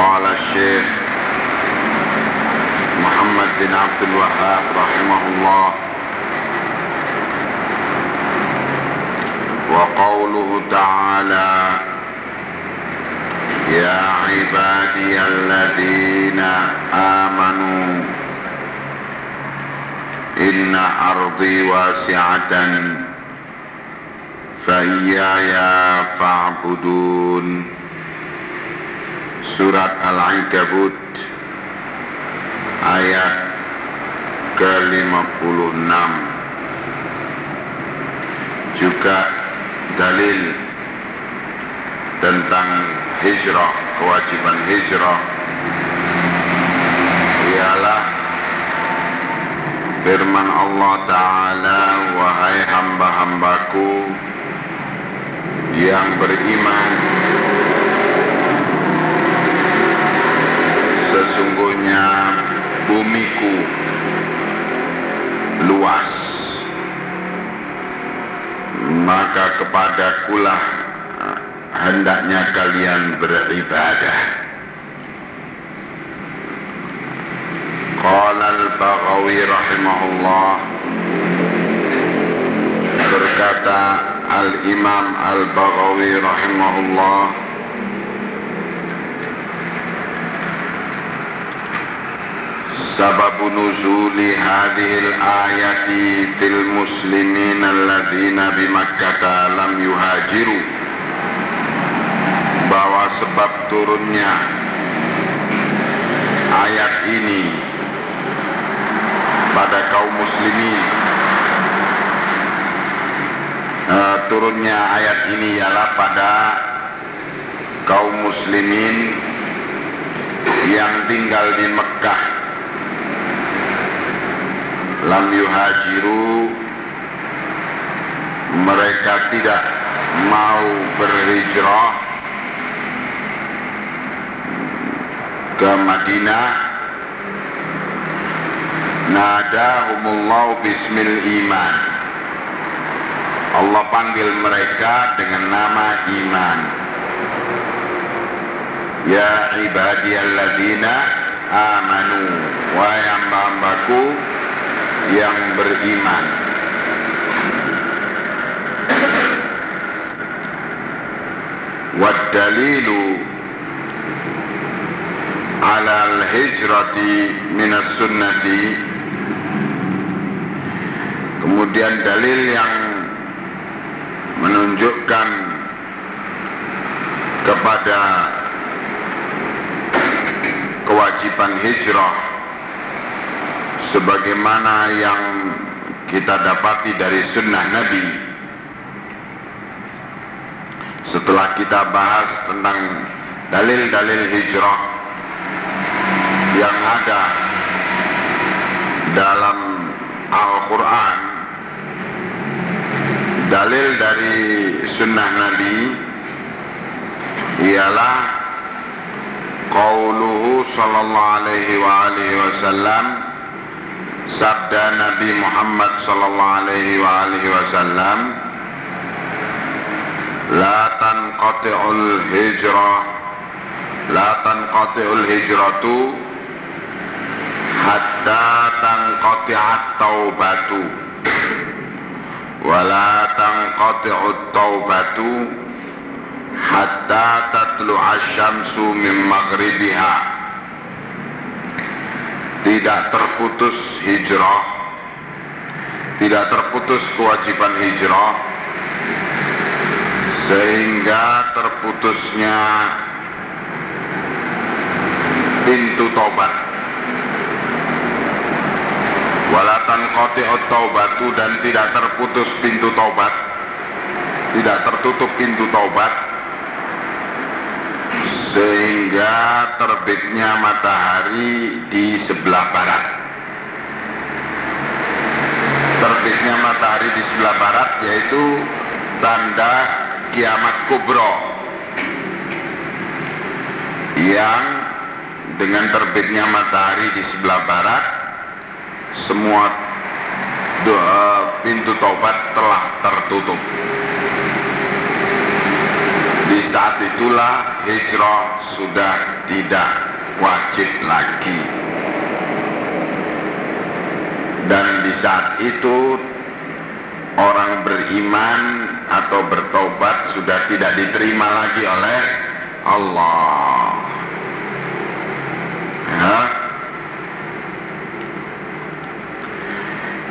قال الشيخ محمد بن عبد الوهاب رحمه الله. وقوله تعالى يا عبادي الذين آمنوا إن أرضي واسعة فإياي فاعبدون. Surat Al-Ankabut ayat ke-56. Juga dalil tentang hijrah, kewajiban hijrah. Ialah firman Allah Ta'ala wahai hamba-hambaku yang beriman sesungguhnya bumiku luas. Maka kepadakulah hendaknya kalian beribadah. Qala al-Baghawi rahimahullah berkata Al-Imam Al-Baghawi rahimahullah سبب نزول هذه الآية في المسلمين الذين بمكة لم يهاجروا bahwa sebab turunnya ayat ini pada kaum muslimin uh, turunnya ayat ini ialah pada kaum muslimin yang tinggal di Mekah lam yuhajiru. Mereka tidak mau berhijrah ke Madinah. Nadahumullahu bismil iman. Allah panggil mereka dengan nama iman. Ya ibadiyalladzina amanu wa hamba-hambaku yang beriman. Wadalilu ala al-hijrati minas sunnati. Kemudian dalil yang menunjukkan kepada kewajiban hijrah sebagaimana yang kita dapati dari sunnah Nabi. Setelah kita bahas tentang dalil-dalil hijrah yang ada dalam Al-Quran dalil dari sunnah Nabi ialah qauluhu sallallahu alaihi wa alihi wasallam sabda Nabi Muhammad sallallahu alaihi wa alihi wasallam la tanqati'ul hijrah la tanqati'ul hijratu hatta tanqati'at taubatu wa la tanqati'ut taubatu hatta tatlu'a syamsu min maghribiha tidak terputus hijrah. Tidak terputus kewajiban hijrah. Sehingga terputusnya pintu taubat. Walatan koti taubatu dan tidak terputus pintu taubat. Tidak tertutup pintu taubat sehingga terbitnya matahari di sebelah barat. Terbitnya matahari di sebelah barat yaitu tanda kiamat kubro yang dengan terbitnya matahari di sebelah barat semua doa pintu taubat telah tertutup. Di saat itulah hijrah sudah tidak wajib lagi. Dan di saat itu orang beriman atau bertobat sudah tidak diterima lagi oleh Allah. Ya.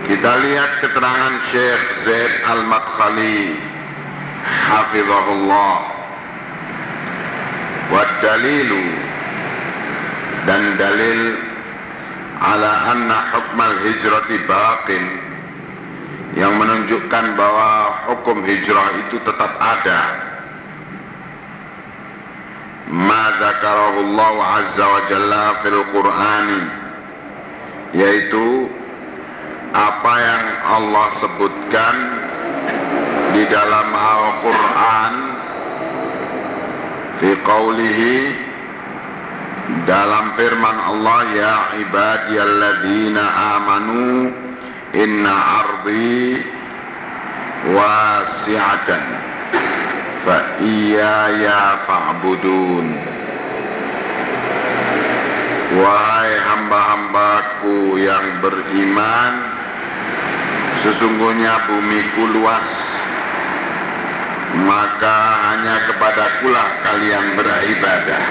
Kita lihat keterangan Syekh Zaid Al-Madkhali Hafizahullah Wadalilu Dan dalil Ala anna hukmal hijrati baqin. Yang menunjukkan bahwa hukum hijrah itu tetap ada. Ma zakarahullah azza wa jalla fil qur'ani. Yaitu apa yang Allah sebutkan di dalam Al-Quran fi qawlihi dalam firman Allah ya ibadiyalladzina amanu inna ardi wasi'atan fa iyaya fa'budun. Wahai hamba-hambaku yang beriman Sesungguhnya bumiku luas Maka hanya kepadakulah kalian beribadah.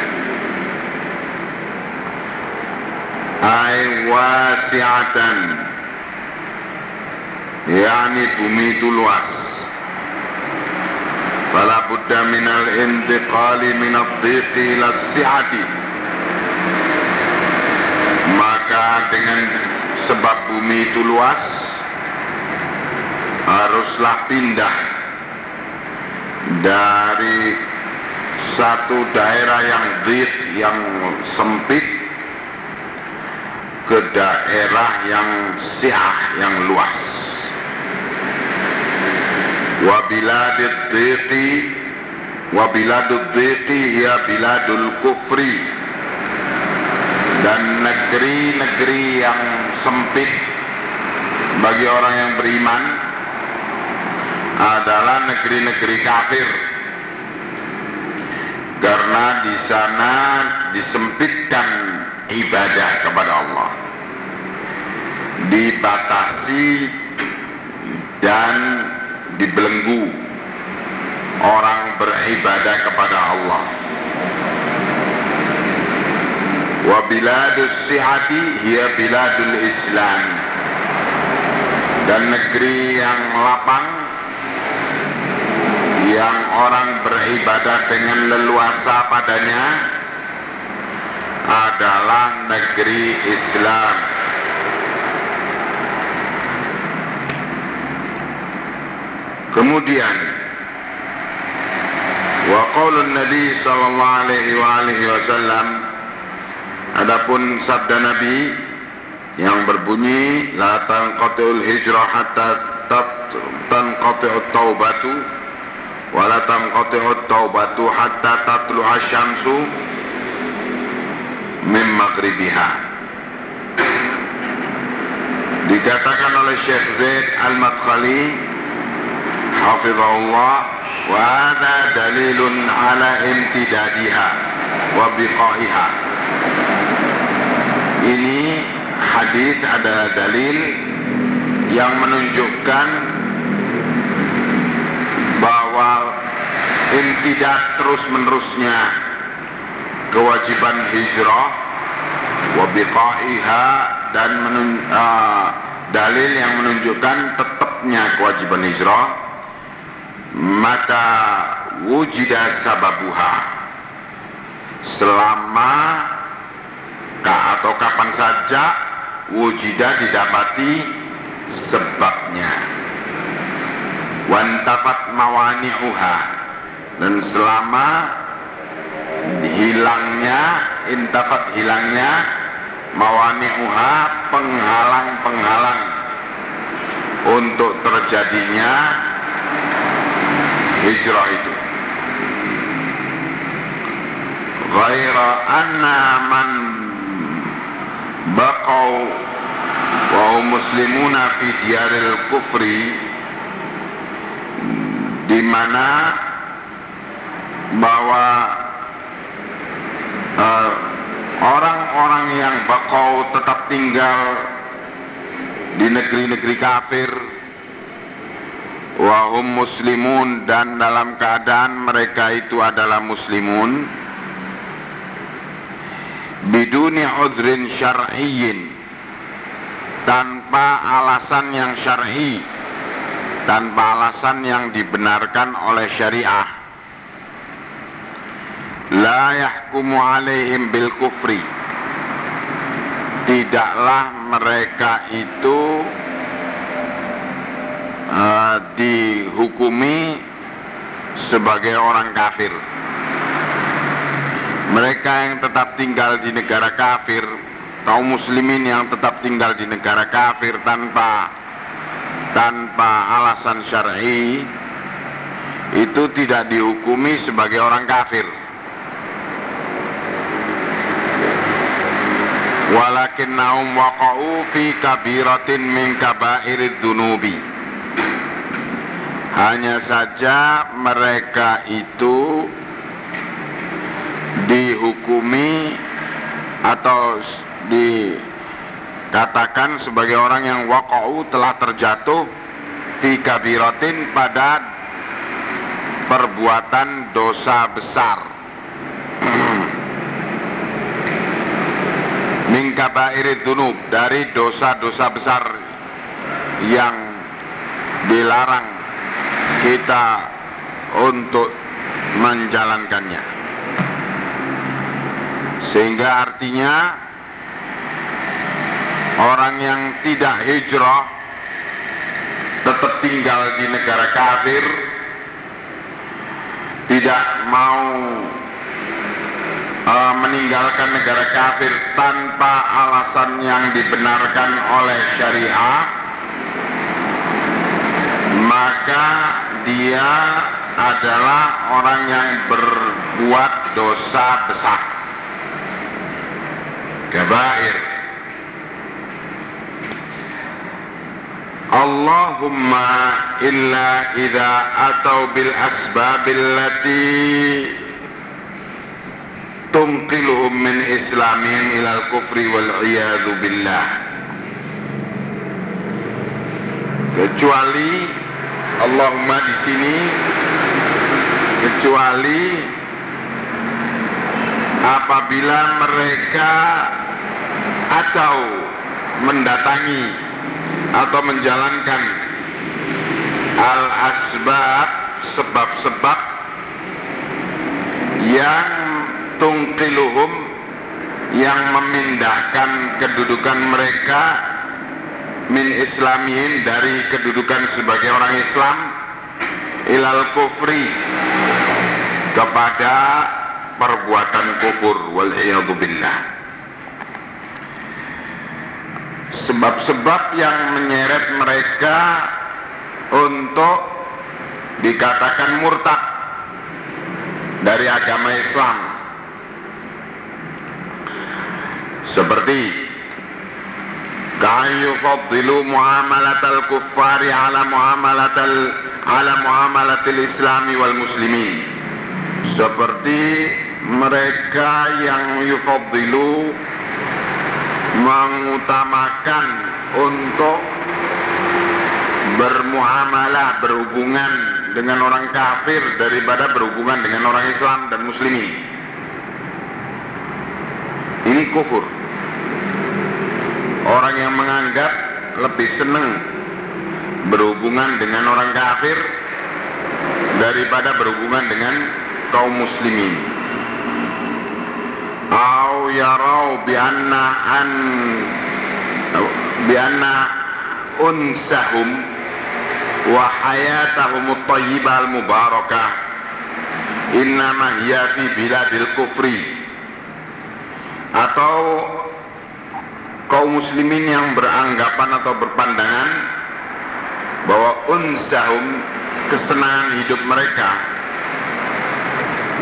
Ay wasi'atan. Yani bumi itu luas. Fala budda minal intiqali minad dhiqi ila si'ati. Maka dengan sebab bumi itu luas Haruslah pindah Dari satu daerah yang dhik, yang sempit Ke daerah yang siah, yang luas. Wabiladid dhiqi Wabiladud dhiqi ya biladul kufri. Dan negeri-negeri yang sempit bagi orang yang beriman adalah negeri-negeri kafir. Karena di sana disempitkan ibadah kepada Allah. Dibatasi dan dibelenggu orang beribadah kepada Allah. Wa biladus sihati hiya biladul islam. Dan negeri yang lapang yang orang beribadah dengan leluasa padanya adalah negeri Islam. Kemudian wa qaulun nabi sallallahu alaihi wasallam Adapun sabda Nabi yang berbunyi la tanqati'ul hijrah hatta tanqati'ut taubatu wa la tanqati'ut taubatu hatta tatlu asyamsu min maghribiha. Dikatakan oleh Syekh Zaid Al-Madkhali hafizahullah wa hadha dalilun ala imtidadiha wa biqaiha. Ini hadis adalah dalil yang menunjukkan bahwa intidak terus menerusnya kewajiban hijrah wabiqaiha dan menun, uh, dalil yang menunjukkan tetapnya kewajiban hijrah maka wujida sababuha. Selama ka atau kapan saja wujida didapati sebabnya wantafat mawani'uha. Dan selama hilangnya intafat hilangnya mawani'uha penghalang-penghalang untuk terjadinya hijrah itu. Ghaira anna man baqau wa muslimuna fi diyaril kufri di mana bahwa uh, orang-orang yang bakau tetap tinggal di negeri-negeri kafir wahum muslimun dan dalam keadaan mereka itu adalah muslimun biduni udhrin syar'iyyin tanpa alasan yang syar'i tanpa alasan yang dibenarkan oleh syariah. La yahkumu alaihim bil kufri. Tidaklah mereka itu uh, dihukumi sebagai orang kafir. Mereka yang tetap tinggal di negara kafir kaum muslimin yang tetap tinggal di negara kafir tanpa tanpa alasan syar'i itu tidak dihukumi sebagai orang kafir. Walakinnahum waqa'u fi kabiratin min kabairid dunubi hanya saja mereka itu dihukumi atau dikatakan sebagai orang yang waqa'u telah terjatuh fi kabiratin pada perbuatan dosa besar. Min kabairi dzunub dari dosa-dosa besar yang dilarang kita untuk menjalankannya. Sehingga artinya orang yang tidak hijrah tetap tinggal di negara kafir tidak mau uh, meninggalkan negara kafir tanpa alasan yang dibenarkan oleh syariah maka dia adalah orang yang berbuat dosa besar. Kabair Allahumma illa idza atau bil asbabil lati tunqiluhum min islamihim ilal kufri wal iyadu billah. Kecuali Allahumma di sini kecuali apabila mereka atau mendatangi atau menjalankan al asbab sebab-sebab yang tungkiluhum yang memindahkan kedudukan mereka min islamihin dari kedudukan sebagai orang Islam ilal kufri kepada perbuatan kufur wal billah sebab-sebab yang menyeret mereka untuk dikatakan murtad dari agama Islam. Seperti kayu fadilu muamalatal kuffari ala muamalatal ala muamalatil islami wal muslimin seperti mereka yang yufadilu mengutamakan untuk bermuamalah berhubungan dengan orang kafir daripada berhubungan dengan orang Islam dan muslimin. Ini kufur. Orang yang menganggap lebih senang berhubungan dengan orang kafir daripada berhubungan dengan kaum muslimin au yarau bi anna an bi anna unsahum wa hayatahum at-thayyibah al-mubarakah innama hiya fi biladil kufri. Atau kaum muslimin yang beranggapan atau berpandangan bahwa unsahum kesenangan hidup mereka.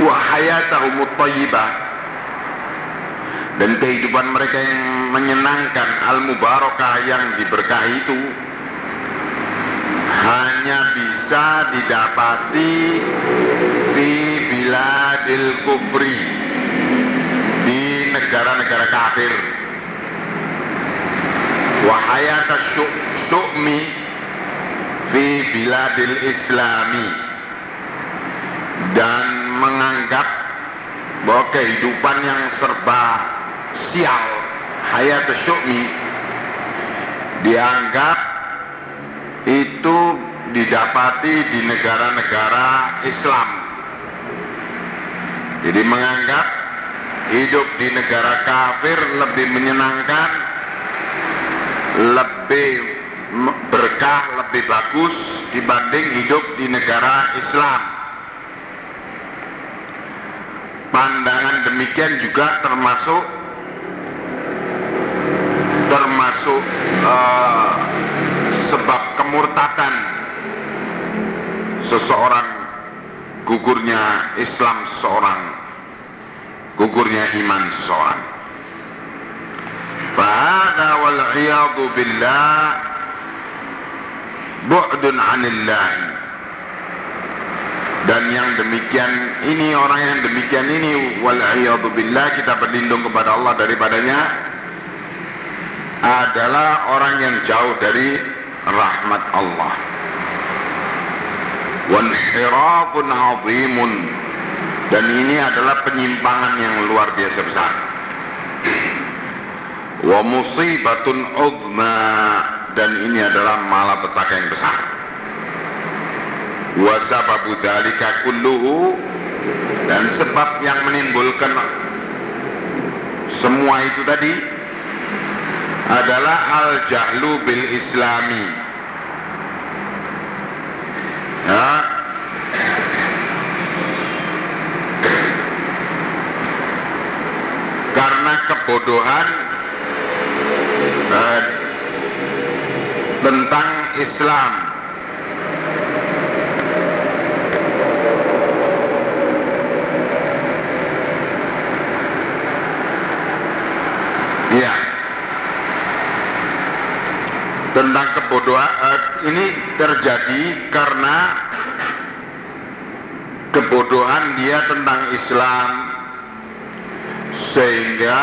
Wa hayatahum thayyibah dan kehidupan mereka yang menyenangkan al-mubarakah yang diberkahi itu hanya bisa didapati di biladil kufri di negara-negara kafir. Wahayat syu'mi fi biladil islami. Dan menganggap bahwa kehidupan yang serba sial hayat syu'mi dianggap itu didapati di negara-negara Islam. Jadi menganggap hidup di negara kafir lebih menyenangkan lebih berkah, lebih bagus dibanding hidup di negara Islam. Pandangan demikian juga termasuk termasuk uh, sebab kemurtadan seseorang gugurnya Islam seseorang gugurnya iman seseorang فهذا والعياذ بالله بعد عن الله dan yang demikian ini orang yang demikian ini wal billah kita berlindung kepada Allah daripadanya adalah orang yang jauh dari rahmat Allah. Wanhirafun azimun. Dan ini adalah penyimpangan yang luar biasa besar. Wa musibatun udma dan ini adalah malapetaka yang besar. Wa sababu dalika kulluhu. Dan sebab yang menimbulkan semua itu tadi adalah al jahlu bil islami ya karena kebodohan uh, tentang Islam. Ya. Tentang kebodohan uh, ini terjadi karena kebodohan dia tentang Islam. Sehingga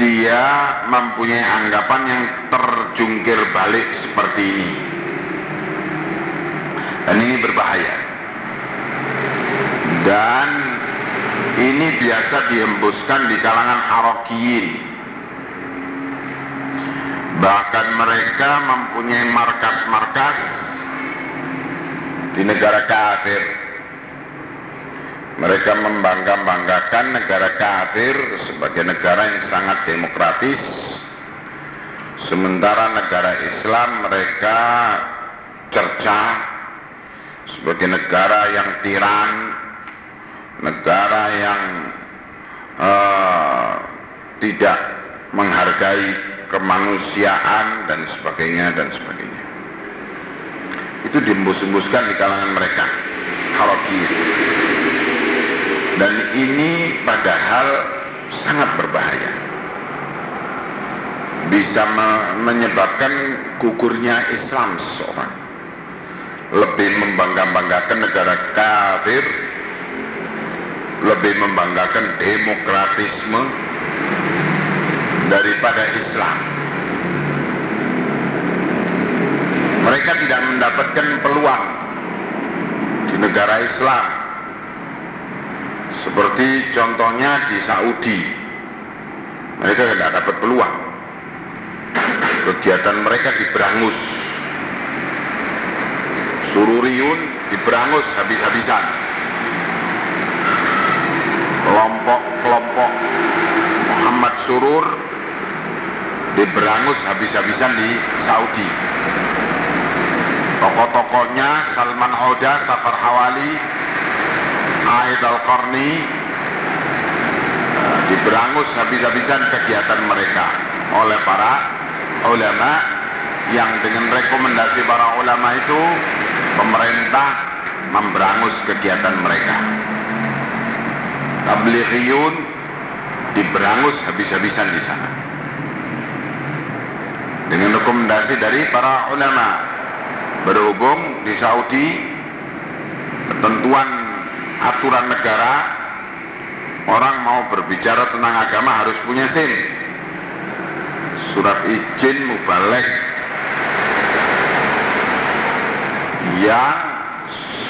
dia mempunyai anggapan yang terjungkir balik seperti ini. Dan ini berbahaya. Dan ini biasa dihembuskan di kalangan harokiyin bahkan mereka mempunyai markas-markas di negara kafir mereka membangga-banggakan negara kafir sebagai negara yang sangat demokratis. Sementara negara Islam mereka cerca sebagai negara yang tiran, negara yang uh, tidak menghargai kemanusiaan dan sebagainya dan sebagainya. Itu diembus-embuskan di kalangan mereka. Haroki dan ini padahal sangat berbahaya. Bisa me menyebabkan gugurnya Islam seseorang. Lebih membangga-banggakan negara kafir, lebih membanggakan demokratisme daripada Islam. Mereka tidak mendapatkan peluang di negara Islam seperti contohnya di Saudi. Mereka tidak dapat peluang. Kegiatan mereka diberangus. Sururiun diberangus habis-habisan. Kelompok-kelompok Muhammad Surur diberangus habis-habisan di Saudi. Tokoh-tokohnya Salman Oda, Safar Hawali Aid Al-Qarni uh, diberangus habis-habisan kegiatan mereka oleh para ulama yang dengan rekomendasi para ulama itu pemerintah memberangus kegiatan mereka. Tablighiyun diberangus habis-habisan di sana. Dengan rekomendasi dari para ulama berhubung di Saudi ketentuan aturan negara orang mau berbicara tentang agama harus punya SIM surat izin mubalek yang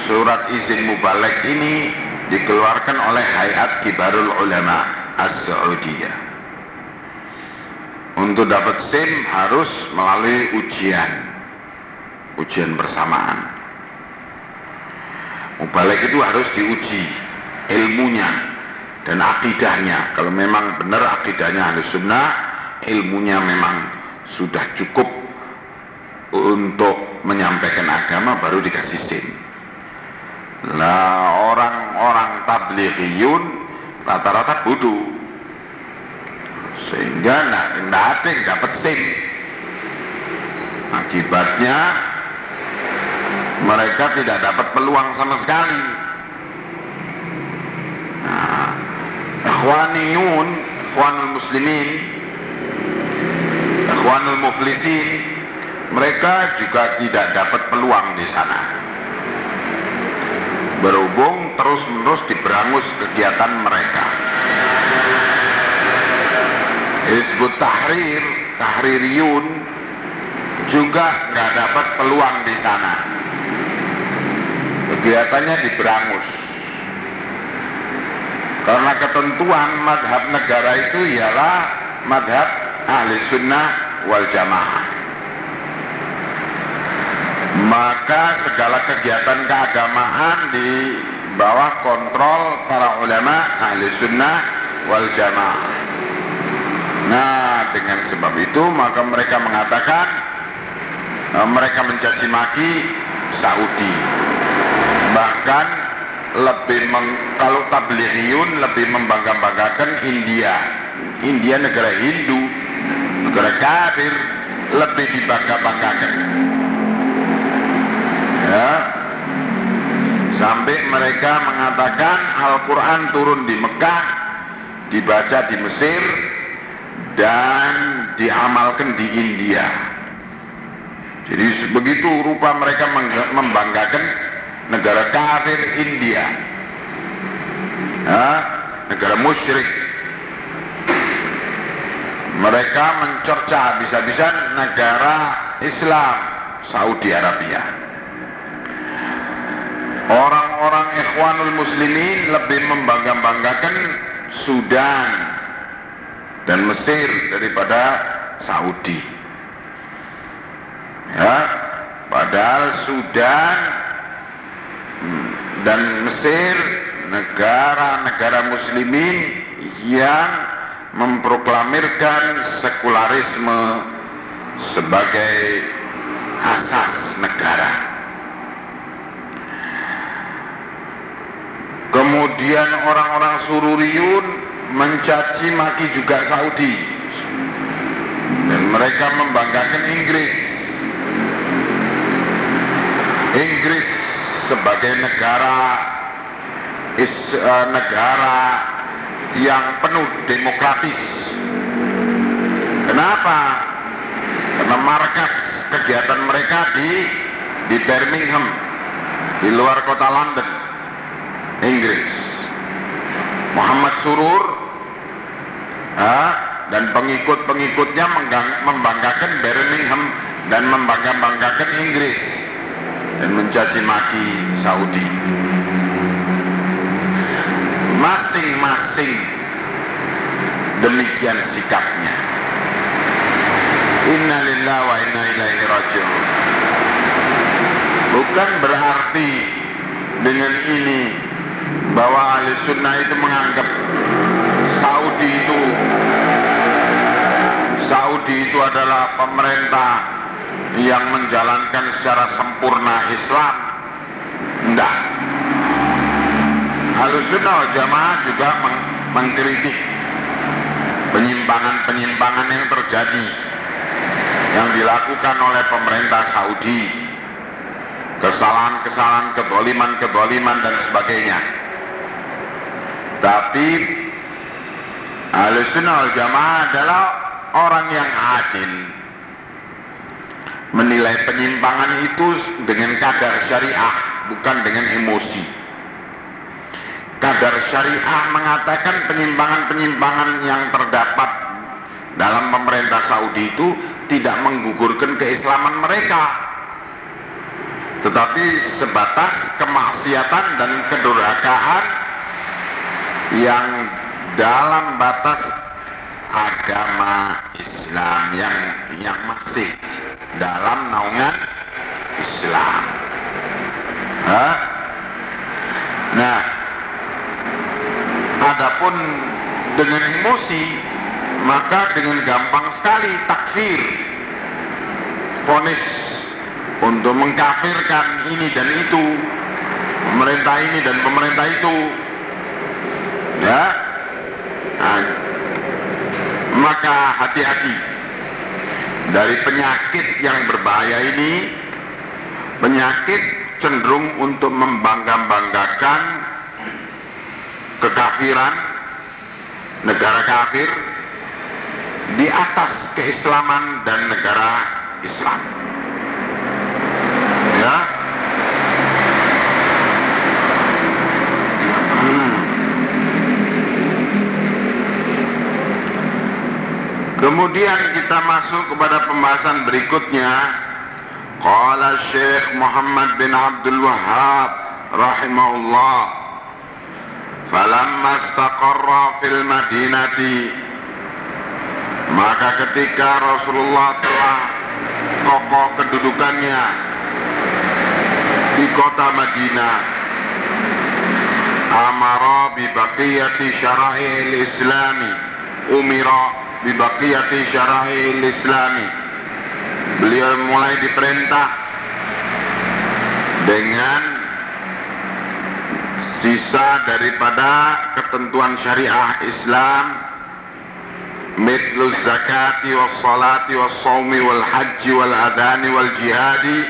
surat izin mubalek ini dikeluarkan oleh Hayat Kibarul Ulama As-Saudiyah. Untuk dapat SIM harus melalui ujian, ujian bersamaan. Mubalek itu harus diuji ilmunya dan akidahnya. Kalau memang benar akidahnya harus sunnah, ilmunya memang sudah cukup untuk menyampaikan agama baru dikasih SIM. Lah orang-orang tablighiyun rata-rata bodoh. Sehingga ada yang dapat SIM. Akibatnya mereka tidak dapat peluang sama sekali. Nah, ikhwaniyun, ikhwanul muslimin, ikhwanul muflisin, mereka juga tidak dapat peluang di sana. Berhubung terus-menerus diberangus kegiatan mereka. Hizbut Tahrir, Tahririyun juga nggak dapat peluang di sana. Kegiatannya diberangus. Karena ketentuan madhab negara itu ialah madhab ahli sunnah wal jamaah. Maka segala kegiatan keagamaan di bawah kontrol para ulama ahli sunnah wal jamaah. Nah, dengan sebab itu maka mereka mengatakan eh, mereka mencaci maki Saudi. Bahkan lebih meng, kalau tablighiyun lebih membangga-banggakan India. India negara Hindu, negara kafir, lebih dibangga-banggakan. Ya. Sampai mereka mengatakan Al-Quran turun di Mekah, dibaca di Mesir, dan diamalkan di India. Jadi begitu rupa mereka membanggakan negara kafir India, ya, negara musyrik. Mereka mencerca habis-habisan negara Islam Saudi Arabia. Orang-orang ikhwanul muslimin lebih membangga-banggakan Sudan dan Mesir daripada Saudi. Ya, padahal Sudan dan Mesir negara-negara muslimin yang memproklamirkan sekularisme sebagai asas negara. Kemudian orang-orang sururiyun mencaci maki juga Saudi dan mereka membanggakan Inggris. Inggris sebagai negara is, uh, negara yang penuh demokratis. Kenapa? Karena markas kegiatan mereka di di Birmingham, di luar kota London, Inggris. Muhammad Surur dan pengikut-pengikutnya membanggakan Birmingham dan membangga-banggakan Inggris dan mencaci maki Saudi. Masing-masing demikian sikapnya. Inna lillahi wa inna ilaihi raji'un. Bukan berarti dengan ini bahwa ahli sunnah itu menganggap Saudi itu Saudi itu adalah pemerintah yang menjalankan secara sempurna Islam. Tidak. Alusunnah wal Jamaah juga meng mengkritik penyimpangan-penyimpangan yang terjadi yang dilakukan oleh pemerintah Saudi kesalahan-kesalahan, keboliman-keboliman dan sebagainya tapi Alusunnah wal Jamaah adalah orang yang adil. Menilai penyimpangan itu dengan kadar syariah bukan dengan emosi. Kadar syariah mengatakan penyimpangan-penyimpangan yang terdapat dalam pemerintah Saudi itu tidak menggugurkan keislaman mereka. Tetapi sebatas kemaksiatan dan kedurhakaan yang dalam batas agama Islam yang yang masih dalam naungan Islam. Hah? Nah, adapun dengan emosi maka dengan gampang sekali takfir ponis untuk mengkafirkan ini dan itu pemerintah ini dan pemerintah itu ya nah, maka hati-hati dari penyakit yang berbahaya ini penyakit cenderung untuk membangga-banggakan kekafiran negara kafir di atas keislaman dan negara Islam. Ya. Kemudian kita masuk kepada pembahasan berikutnya. Qala Syekh Muhammad bin Abdul Wahhab rahimahullah. Falamma istaqarra fil Madinati maka ketika Rasulullah telah kokoh kedudukannya di kota Madinah amara bi baqiyati syara'il islami umira bibaqiyati syarahil islami. Beliau mulai diperintah dengan sisa daripada ketentuan syariah Islam mitlul zakati was salati was sawmi wal haji wal adani wal jihadi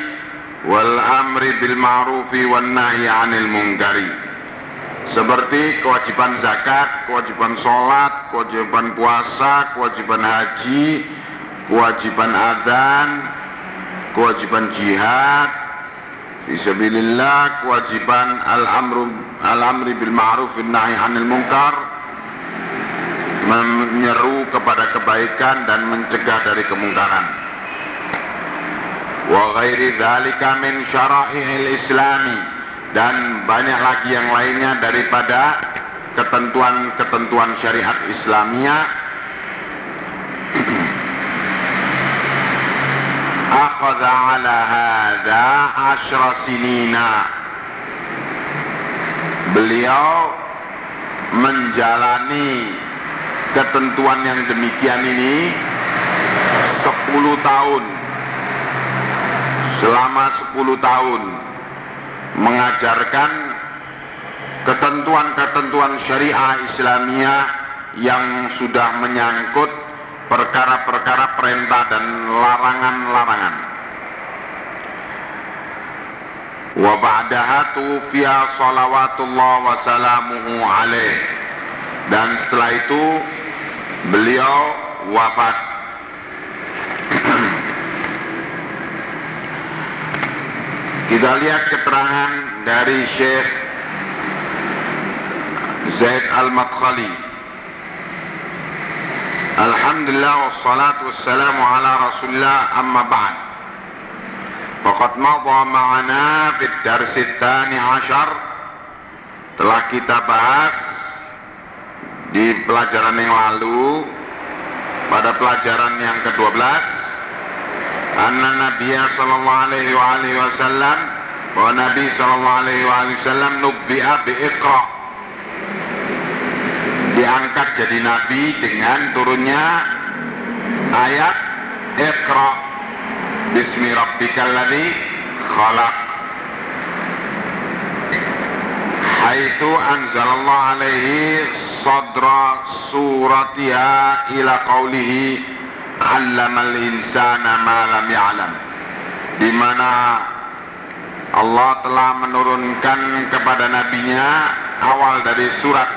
wal amri bil ma'rufi wan nahi anil mungkari seperti kewajiban zakat, kewajiban sholat, kewajiban puasa, kewajiban haji, kewajiban adzan, kewajiban jihad, fisabilillah, kewajiban al-amru al-amri bil ma'ruf nahi 'anil munkar, menyeru kepada kebaikan dan mencegah dari kemungkaran. Wa ghairi dzalika min syara'il islami dan banyak lagi yang lainnya daripada ketentuan-ketentuan syariat Islamiyah. Akhadha ala hadha asyra sinina. Beliau menjalani ketentuan yang demikian ini 10 tahun. Selama 10 tahun mengajarkan ketentuan-ketentuan syariah Islamiyah yang sudah menyangkut perkara-perkara perintah dan larangan-larangan. Wa ba'daha tufiya salawatullah wa salamuhu alaih. Dan setelah itu beliau wafat. Kita lihat keterangan dari Syekh Zaid Al-Madkhali. Alhamdulillah wassalatu wassalamu ala Rasulillah amma ba'd. Faqad madha ma'ana fid dars tsani ashar telah kita bahas di pelajaran yang lalu pada pelajaran yang ke-12 anna Nabiya sallallahu alaihi wa alihi wasallam bahwa Nabi sallallahu alaihi wa alihi wasallam nubbi'a bi Iqra diangkat jadi nabi dengan turunnya ayat Iqra. Bismi rabbikal ladzi khalaq. Haitu anzalallahu alaihi sadra suratiha ila qawlihi allamal insana ma lam ya'lam. Di mana Allah telah menurunkan kepada nabinya awal dari surat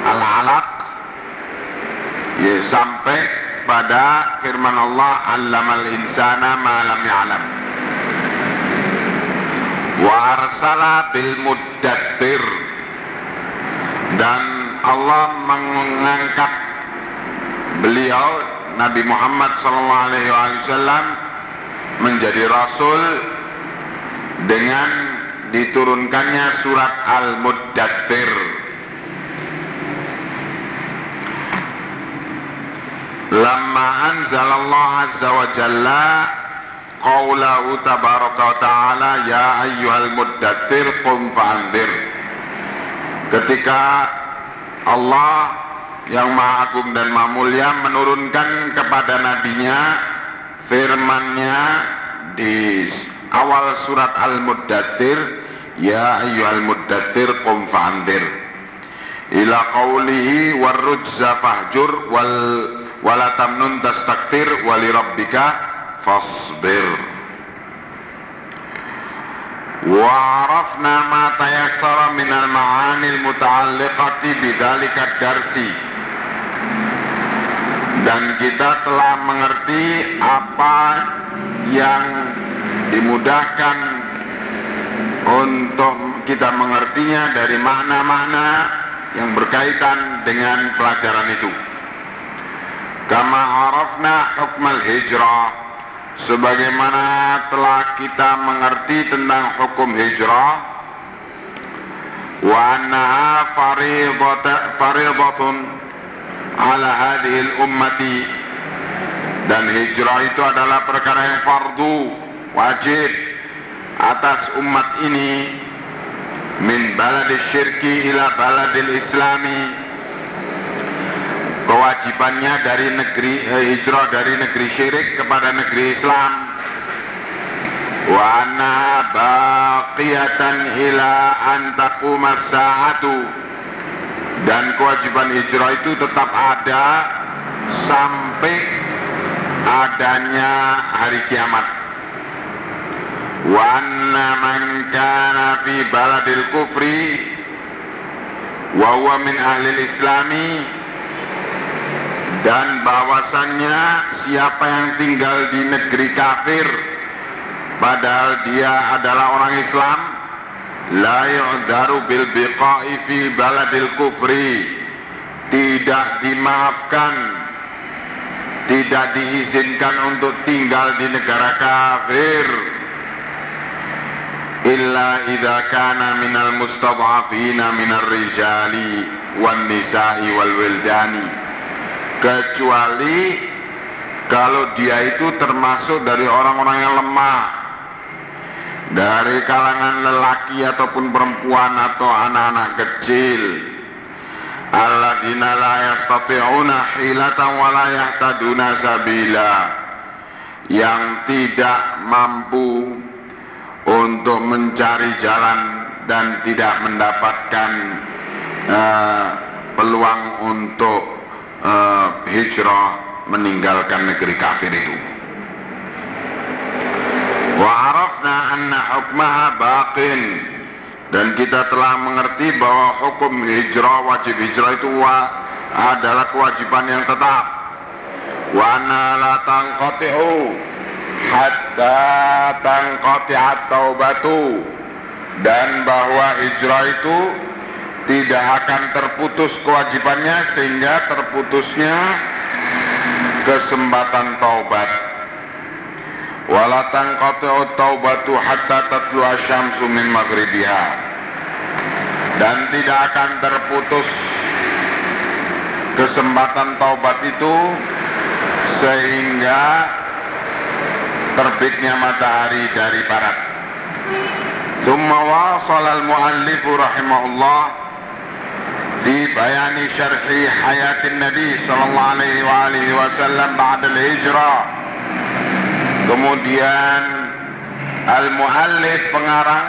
Al-Alaq ya, sampai pada firman Allah allamal insana ma lam ya'lam. Wa arsala bil muddathir dan Allah mengangkat beliau Nabi Muhammad sallallahu alaihi wasallam menjadi rasul dengan diturunkannya surat Al-Muddathir Lama anzalallah azza wa jalla qawlahu tabaraka wa ta'ala ya ayyuhal muddathir qum fa'andir ketika Allah yang maha agung dan maha mulia menurunkan kepada nabinya firmannya di awal surat Al-Muddathir ya ayyuhal muddathir qum fa'andir ila qawlihi warrujza fahjur wal wala tamnun tastakfir wali rabbika fasbir وعرفنا ما تيسر من المعاني المتعلقة بذلك الدرس dan kita telah mengerti apa yang dimudahkan untuk kita mengertinya dari makna-makna yang berkaitan dengan pelajaran itu. Kama arafna hukmal hijrah sebagaimana telah kita mengerti tentang hukum hijrah wa annaha faridatun ala hadhil ummati. Dan hijrah itu adalah perkara yang fardu wajib atas umat ini. Min baladil syirki ila baladil islami. Kewajibannya dari negeri eh, hijrah dari negeri syirik kepada negeri Islam. Wa anna baqiyatan ila an taquma sa'atu dan kewajiban hijrah itu tetap ada sampai adanya hari kiamat. Wa anna man kana fi baladil kufri wa huwa min ahli islami. Dan bahwasannya siapa yang tinggal di negeri kafir padahal dia adalah orang Islam la yu'daru bil biqa'i fi baladil kufri. Tidak dimaafkan. Tidak diizinkan untuk tinggal di negara kafir. Illa idza kana minal mustad'afina minar rijali wan nisa'i wal wildani. Kecuali kalau dia itu termasuk dari orang-orang yang lemah dari kalangan lelaki ataupun perempuan atau anak-anak kecil alladzina la yastati'una hilatan wa la yahtaduna sabila yang tidak mampu untuk mencari jalan dan tidak mendapatkan uh, peluang untuk uh, hijrah meninggalkan negeri kafir itu. Wa arafna anna hukmaha baqin dan kita telah mengerti bahwa hukum hijrah wajib hijrah itu wa, adalah kewajiban yang tetap. Wa anna la tanqati'u hatta tanqati'at taubatu dan bahwa hijrah itu tidak akan terputus kewajibannya sehingga terputusnya kesempatan taubat. Wala tanqati'u taubatu hatta tatlu asyamsu min maghribiha. Dan tidak akan terputus kesempatan taubat itu sehingga terbitnya matahari dari barat. Thumma wasala al-muallif rahimahullah di bayani syarhi hayatin Nabi sallallahu alaihi wa alihi wasallam ba'da al-hijrah. Kemudian al-muallif pengarang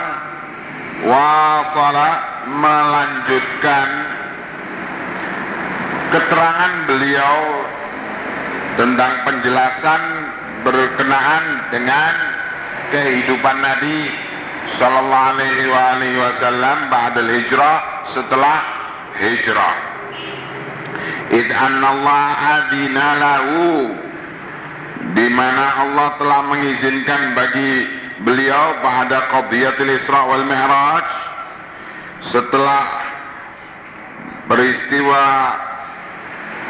wasala melanjutkan keterangan beliau tentang penjelasan berkenaan dengan kehidupan Nabi Sallallahu Alaihi Wasallam ba'dal hijrah setelah hijrah. Id Allah adina lahu di mana Allah telah mengizinkan bagi beliau pada qadiyatul Isra wal Mi'raj setelah peristiwa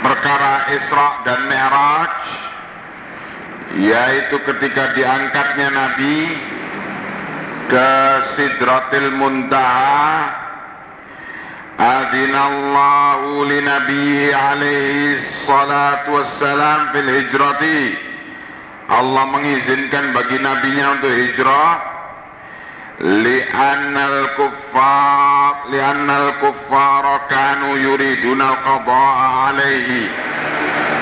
perkara Isra dan Mi'raj yaitu ketika diangkatnya Nabi ke Sidratil Muntaha Adinallahu li Nabi alaihi salatu wassalam fil hijrati Allah mengizinkan bagi nabinya untuk hijrah. Li'annal kuffar li'annal kuffar kanu yuriduna al-qada'a alaihi.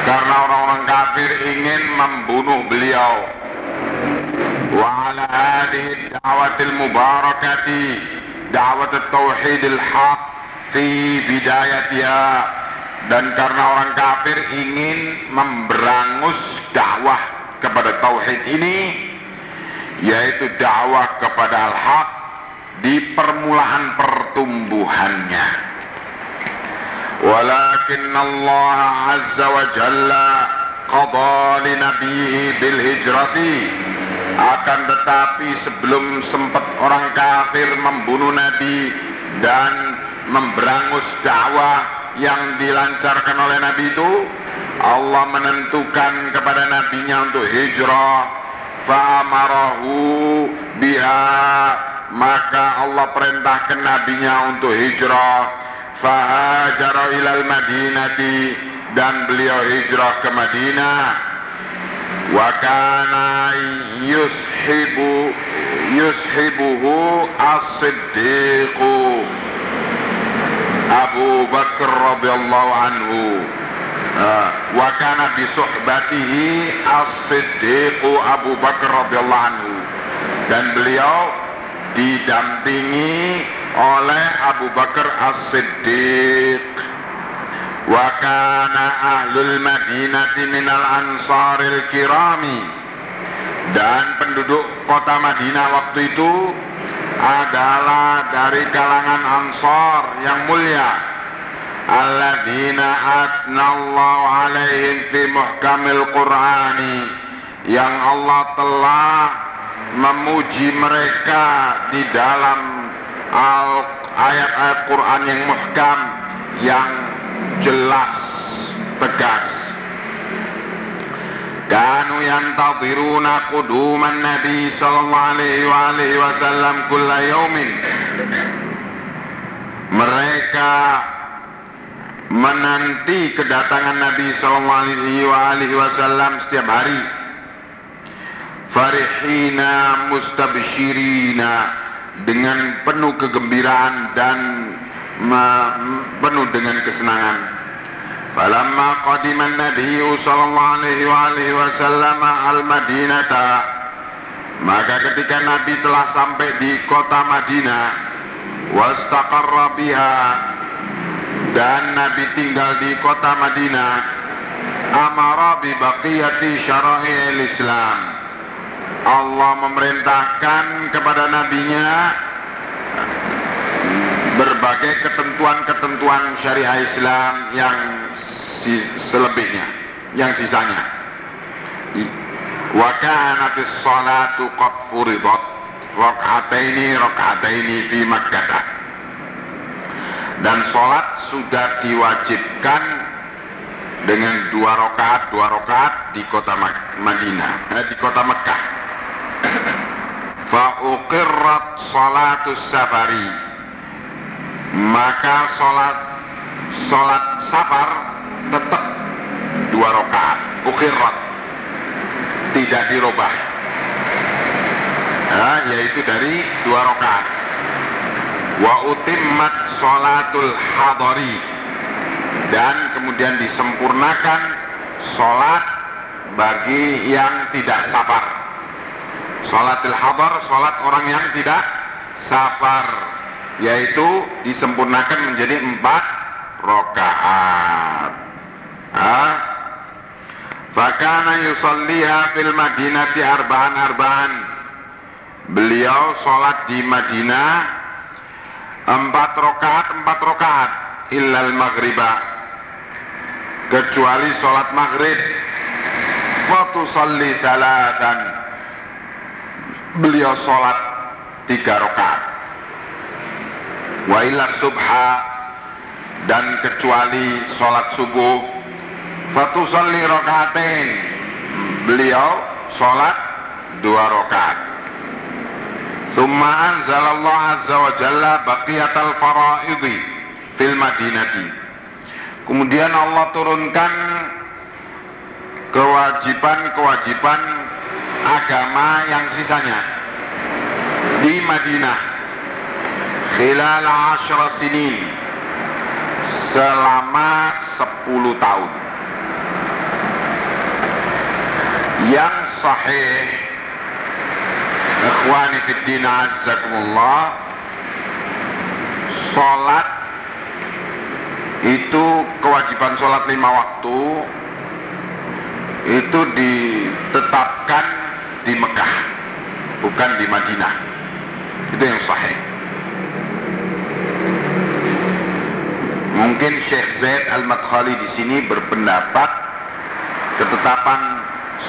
Karena orang-orang kafir ingin membunuh beliau. Wa ala hadhihi da'watil mubarakati da'wat tauhid al-haq fi bidayatiha. Dan karena orang kafir ingin memberangus dakwah kepada tauhid ini yaitu dakwah kepada al-haq di permulaan pertumbuhannya. Walakin Allah Azza wa Jalla qada li nabiyhi bil hijrati akan tetapi sebelum sempat orang kafir membunuh nabi dan memberangus dakwah yang dilancarkan oleh Nabi itu Allah menentukan kepada nabinya untuk hijrah. Fa'amarahu biha. Maka Allah perintahkan nabinya untuk hijrah. Fahajara ilal madinati. Dan beliau hijrah ke Madinah. Wa kana yushibu yushibuhu as-siddiqu Abu Bakar radhiyallahu anhu. Wa kana bi suhbatihi as-siddiqu Abu Bakar radhiyallahu anhu. Dan beliau didampingi oleh Abu Bakar As-Siddiq. Wa kana ahlul madinati minal ansaril kirami. Dan penduduk kota Madinah waktu itu adalah dari kalangan ansar yang mulia. Alladzina atnallahu alaihim fi muhkamil qur'ani. Yang Allah telah memuji mereka di dalam ayat-ayat Quran yang muhkam yang jelas tegas kanu yantadhiruna quduman nabi sallallahu alaihi wa alihi wasallam kulla yaumin mereka menanti kedatangan Nabi sallallahu alaihi wasallam setiap hari farihina mustabshirina dengan penuh kegembiraan dan penuh dengan kesenangan. Falamma qadima Nabi sallallahu alaihi wa alihi wasallam al-Madinata maka ketika Nabi telah sampai di kota Madinah wastaqarra biha dan Nabi tinggal di kota Madinah amara bi baqiyati syara'il Islam. Allah memerintahkan kepada nabinya berbagai ketentuan-ketentuan syariah Islam yang selebihnya, yang sisanya. Wa kanatis salatu qad furidat rak'ataini rak'ataini fi Makkah. Dan salat sudah diwajibkan dengan dua rakaat dua rakaat di kota Madinah, eh, di kota Mekah fa'uqirrat salatus safari maka salat salat safar tetap dua rakaat. Uqirrat tidak dirubah. Nah, yaitu dari dua rakaat. Wa utimmat salatul hadari dan kemudian disempurnakan salat bagi yang tidak safar. Salatil hadar, salat orang yang tidak safar. Yaitu disempurnakan menjadi empat rokaat. Ah, Fakana yusalliha fil madinati arba'an arba'an. Beliau sholat di Madinah empat rokaat empat rokaat illal maghriba. Kecuali sholat maghrib. Waktu salli salatan beliau sholat tiga rokaat wa illa subha dan kecuali sholat subuh fatusalli rokaatin beliau sholat dua rokaat. Summa anzalallah azza wa jalla baqiyatal faraidi fil madinati. Kemudian Allah turunkan kewajiban-kewajiban agama yang sisanya di Madinah khilal ashra sinin. Selama 10 tahun. Yang sahih. Ikhwani fiddin azzakumullah salat itu kewajiban sholat lima waktu. Itu ditetapkan di Mekah bukan di Madinah. Itu yang sahih mungkin Syekh Zaid Al-Madkhali di sini berpendapat ketetapan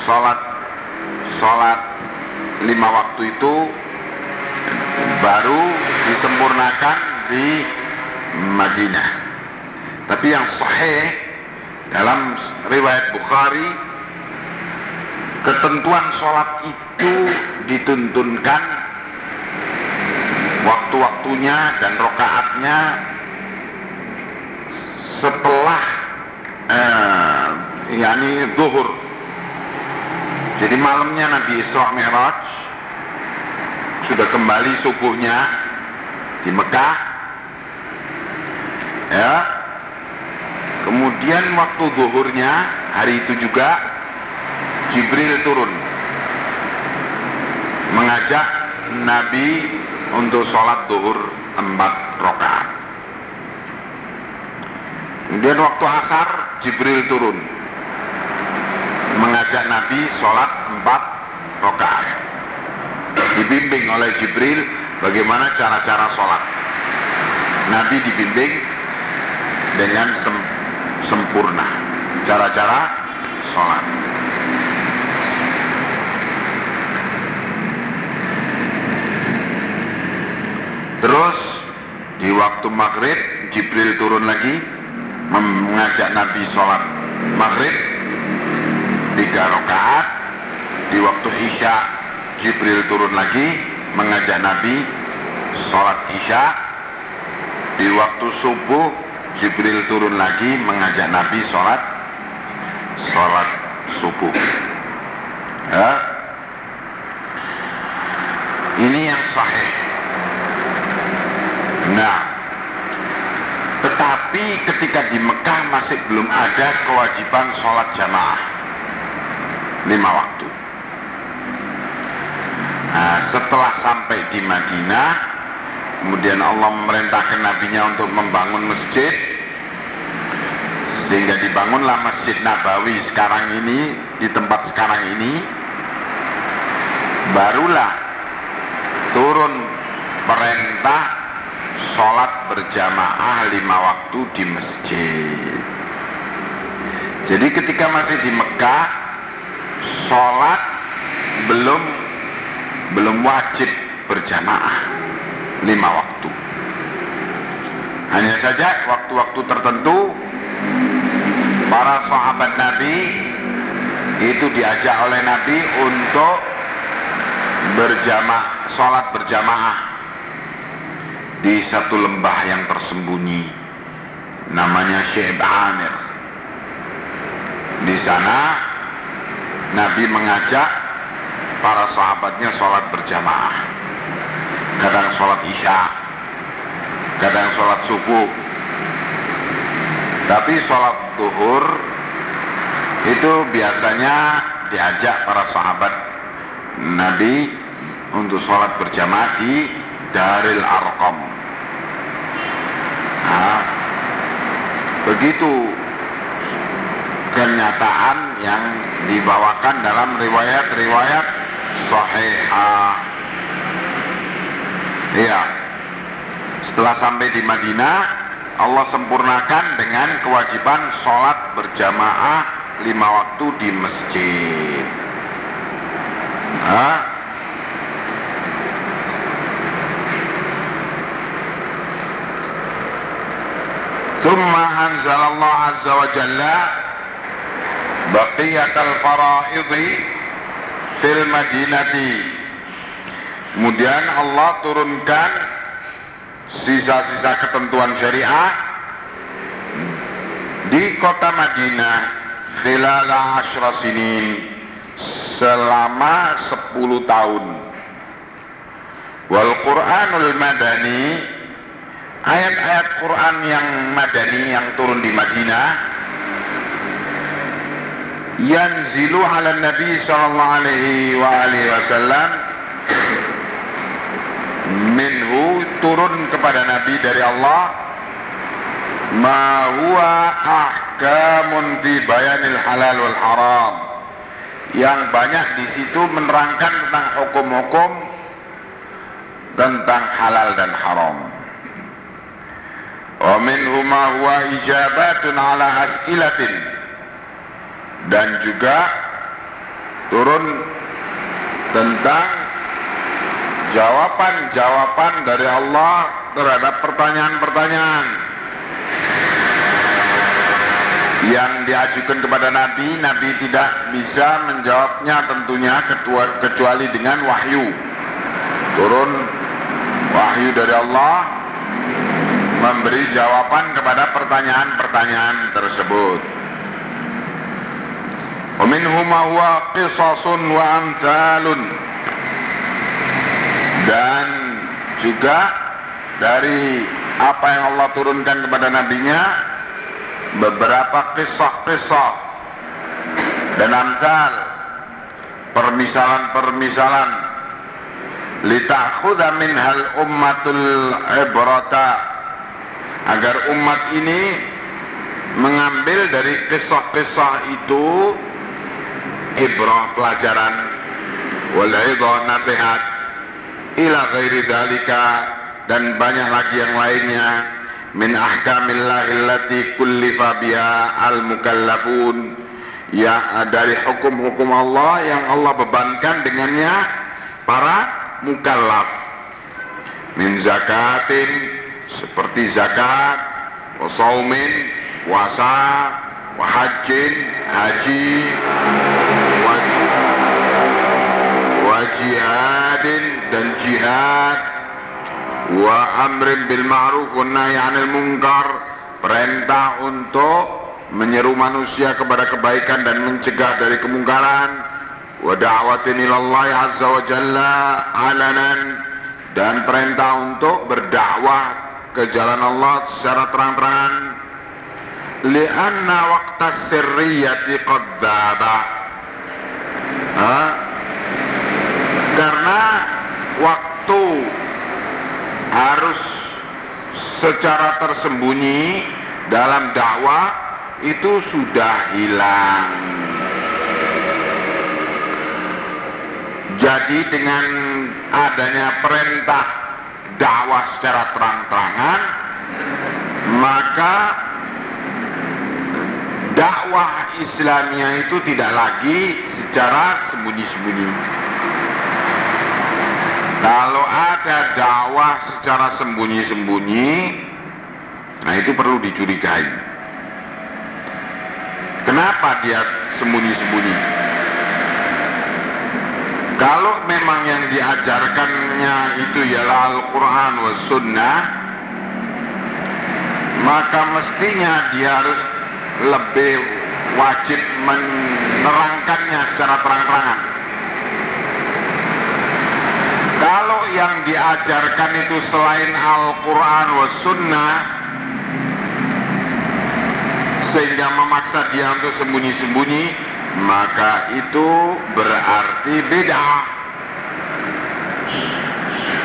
sholat sholat lima waktu itu baru disempurnakan di Madinah. Tapi yang sahih dalam riwayat Bukhari ketentuan sholat itu dituntunkan waktu-waktunya dan rokaatnya setelah eh, yakni zuhur. Jadi malamnya Nabi Isra Mi'raj sudah kembali subuhnya di Mekah. Ya. Kemudian waktu zuhurnya hari itu juga Jibril turun. Mengajak Nabi untuk sholat zuhur empat rakaat. Kemudian waktu asar Jibril turun mengajak Nabi sholat empat rakaat. Dibimbing oleh Jibril bagaimana cara-cara sholat. Nabi dibimbing dengan sem sempurna cara-cara sholat. Terus di waktu maghrib Jibril turun lagi mengajak Nabi sholat maghrib tiga rakaat. Di waktu isya Jibril turun lagi mengajak Nabi sholat isya. Di waktu subuh Jibril turun lagi mengajak Nabi sholat sholat subuh. Ya. Ini yang sahih. Nah, tetapi ketika di Mekah masih belum ada kewajiban sholat jamaah. Lima waktu. Nah, setelah sampai di Madinah, kemudian Allah memerintahkan nabinya untuk membangun masjid, sehingga dibangunlah Masjid Nabawi sekarang ini di tempat sekarang ini, barulah turun perintah sholat berjamaah lima waktu di masjid. Jadi ketika masih di Mekah, sholat belum belum wajib berjamaah lima waktu. Hanya saja waktu-waktu tertentu para sahabat Nabi itu diajak oleh Nabi untuk berjamaah, sholat berjamaah di satu lembah yang tersembunyi namanya Syekh Amir. Di sana Nabi mengajak para sahabatnya sholat berjamaah. Kadang sholat isya, kadang sholat subuh. Tapi sholat duhur itu biasanya diajak para sahabat Nabi untuk sholat berjamaah di Daril Arqam Begitu kenyataan yang dibawakan dalam riwayat-riwayat sahihah. Iya. Setelah sampai di Madinah, Allah sempurnakan dengan kewajiban sholat berjamaah lima waktu di masjid. Hah? ثم أنزل الله عز وجل بقية الفرائض fil madinati kemudian Allah turunkan sisa-sisa ketentuan syariah di kota Madinah khilala asyra sinin selama 10 tahun wal Qur'anul madani ayat-ayat Quran yang madani yang turun di Madinah. Yanzilu ala Nabi sallallahu alaihi wa alihi wasallam. Minhu turun kepada Nabi dari Allah. Ma huwa ahkamun fi bayanil halal wal haram. Yang banyak di situ menerangkan tentang hukum-hukum tentang halal dan haram. Wa huwa ijabatun ala as'ilatin. Dan juga turun tentang jawaban-jawaban dari Allah terhadap pertanyaan-pertanyaan yang diajukan kepada Nabi, Nabi tidak bisa menjawabnya tentunya kecuali dengan wahyu. Turun wahyu dari Allah memberi jawaban kepada pertanyaan-pertanyaan tersebut. Minhuma huwa qisasun wa amthalun. Dan juga dari apa yang Allah turunkan kepada nabinya beberapa kisah-kisah dan amsal permisalan-permisalan litakhuda minhal ummatul ibrata agar umat ini mengambil dari kisah-kisah itu ibrah pelajaran wal nasihat ila ghairi dalika dan banyak lagi yang lainnya min ahkamillah allati kullifa biha al mukallafun ya dari hukum-hukum Allah yang Allah bebankan dengannya para mukallaf. Min zakatin seperti zakat wa saumin puasa wa hajjin haji wa jihadin dan jihad wa amrin bil ma'ruf wa nahi 'anil munkar perintah untuk menyeru manusia kepada kebaikan dan mencegah dari kemungkaran wa da'watin ilallah azza wa jalla alanan dan perintah untuk berdakwah ke jalan Allah secara terang-terangan. Lianna waqta sirriyati qad karena waktu harus secara tersembunyi dalam dakwah itu sudah hilang. Jadi dengan adanya perintah dakwah secara terang-terangan, maka dakwah Islamnya itu tidak lagi secara sembunyi-sembunyi. Kalau ada dakwah secara sembunyi-sembunyi, nah itu perlu dicurigai. Kenapa dia sembunyi-sembunyi? Kalau memang yang diajarkannya itu ialah Al-Quran wa Sunnah, maka mestinya dia harus lebih wajib menerangkannya secara terang-terangan. Kalau yang diajarkan itu selain Al-Quran wa Sunnah Sehingga memaksa dia untuk sembunyi-sembunyi Maka itu berarti beda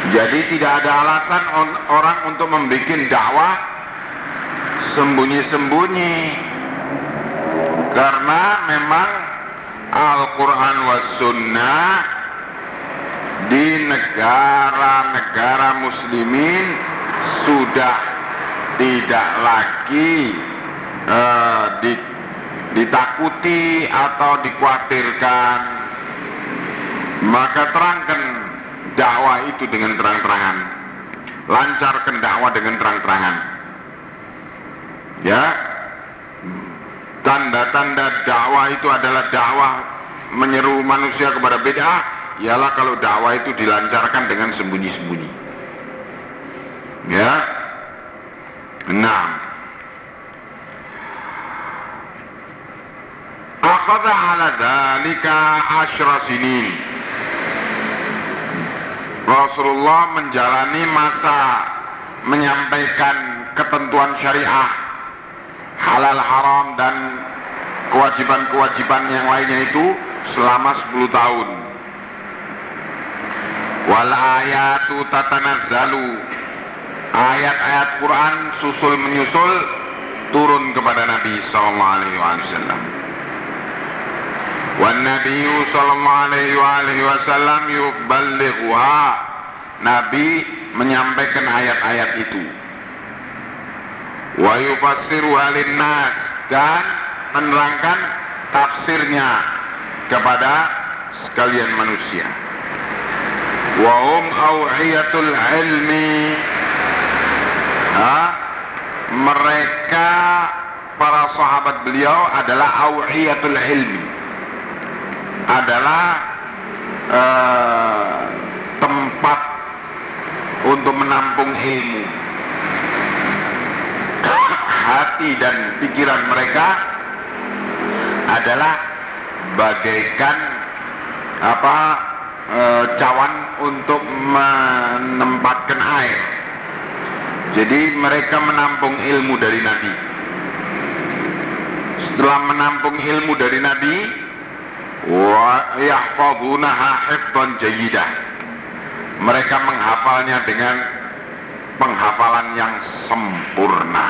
Jadi tidak ada alasan orang untuk membuat dakwah sembunyi-sembunyi. Karena memang Al-Quran was sunnah di negara-negara muslimin sudah tidak lagi uh, di, ditakuti atau dikhawatirkan maka terangkan dakwah itu dengan terang-terangan. Lancarkan dakwah dengan terang-terangan. Ya. Tanda-tanda dakwah itu adalah dakwah menyeru manusia kepada bid'ah. Ialah kalau dakwah itu dilancarkan dengan sembunyi-sembunyi. Ya. Enam akhadha ala dhalika asyra sinin Rasulullah menjalani masa menyampaikan ketentuan syariah halal haram dan kewajiban-kewajiban yang lainnya itu selama 10 tahun. Wal ayatu tatanazzalu. Ayat-ayat Quran susul menyusul turun kepada Nabi sallallahu alaihi wasallam والنبي صلى الله عليه وآله wasallam yuballighuha Nabi menyampaikan ayat-ayat itu wa yufassiru nas dan menerangkan tafsirnya kepada sekalian manusia wa hum awiyatul ilmi ha? mereka para sahabat beliau adalah awiyatul ilmi adalah uh, tempat untuk menampung ilmu. Hati dan pikiran mereka adalah bagaikan apa e, cawan untuk menempatkan air. Jadi mereka menampung ilmu dari Nabi. Setelah menampung ilmu dari Nabi, wa yahfazunaha hifdhan jayyidah mereka menghafalnya dengan penghafalan yang sempurna.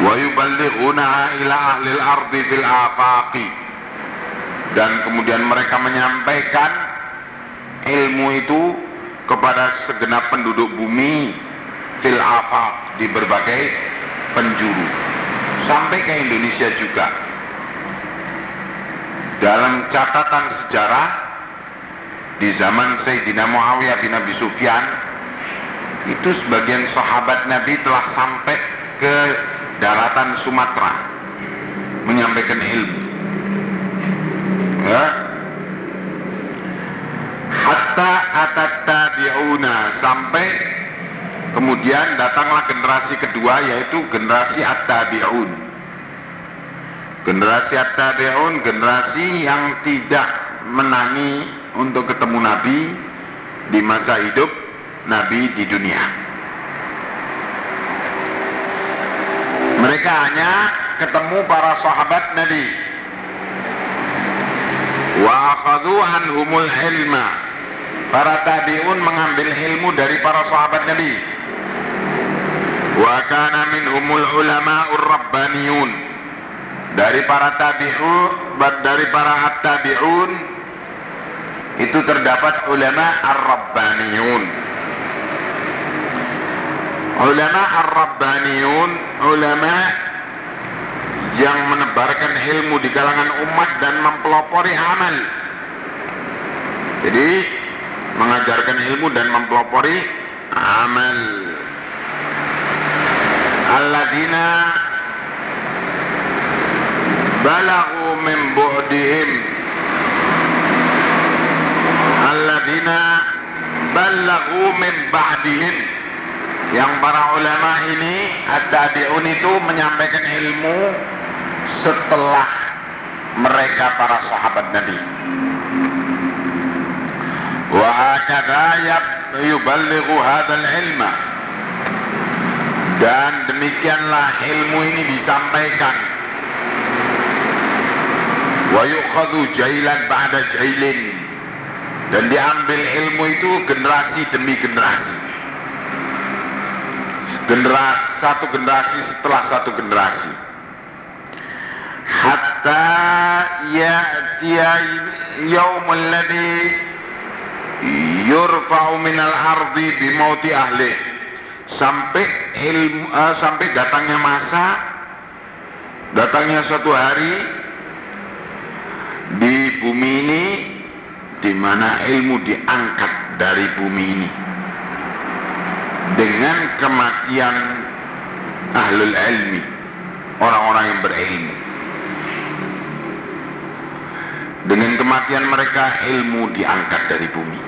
wa yuballighunaha ila ahli ardi fil afaqi dan kemudian mereka menyampaikan ilmu itu kepada segenap penduduk bumi fil afaq di berbagai penjuru. sampai ke Indonesia juga dalam catatan sejarah di zaman Sayyidina Muawiyah bin Abi Sufyan itu sebagian sahabat Nabi telah sampai ke daratan Sumatera menyampaikan ilmu. Ya. Hatta atat tabi'una sampai kemudian datanglah generasi kedua yaitu generasi at-tabi'un Generasi at-tabi'un generasi yang tidak menangi untuk ketemu Nabi di masa hidup Nabi di dunia. Mereka hanya ketemu para sahabat Nabi. Wa akhadhu anhumul ilma. Para tabi'un mengambil ilmu dari para sahabat Nabi. Wa kana minhumul ulama'ur rabbaniyun dari para tabi'un dari para at-tabi'un itu terdapat ulama ar-rabbaniyun. Ulama ar-rabbaniyun ulama yang menebarkan ilmu di kalangan umat dan mempelopori amal. Jadi mengajarkan ilmu dan mempelopori amal. Alladzina balagu min bu'dihim. Alladzina balagu min ba'dihim. Yang para ulama ini at-tabi'un itu menyampaikan ilmu setelah mereka para sahabat Nabi. Wa hakadha yuballighu hadzal ilma. Dan demikianlah ilmu ini disampaikan wa yukhadhu jailan ba'da jailin dan diambil ilmu itu generasi demi generasi. Generasi satu generasi setelah satu generasi. Hatta ya'tiya yaumul ladzi yurfa'u minal ardi bimauti ahli. Sampai ilmu uh, sampai datangnya masa datangnya suatu hari di bumi ini di mana ilmu diangkat dari bumi ini. Dengan kematian ahlul ilmi orang-orang yang berilmu. Dengan kematian mereka ilmu diangkat dari bumi.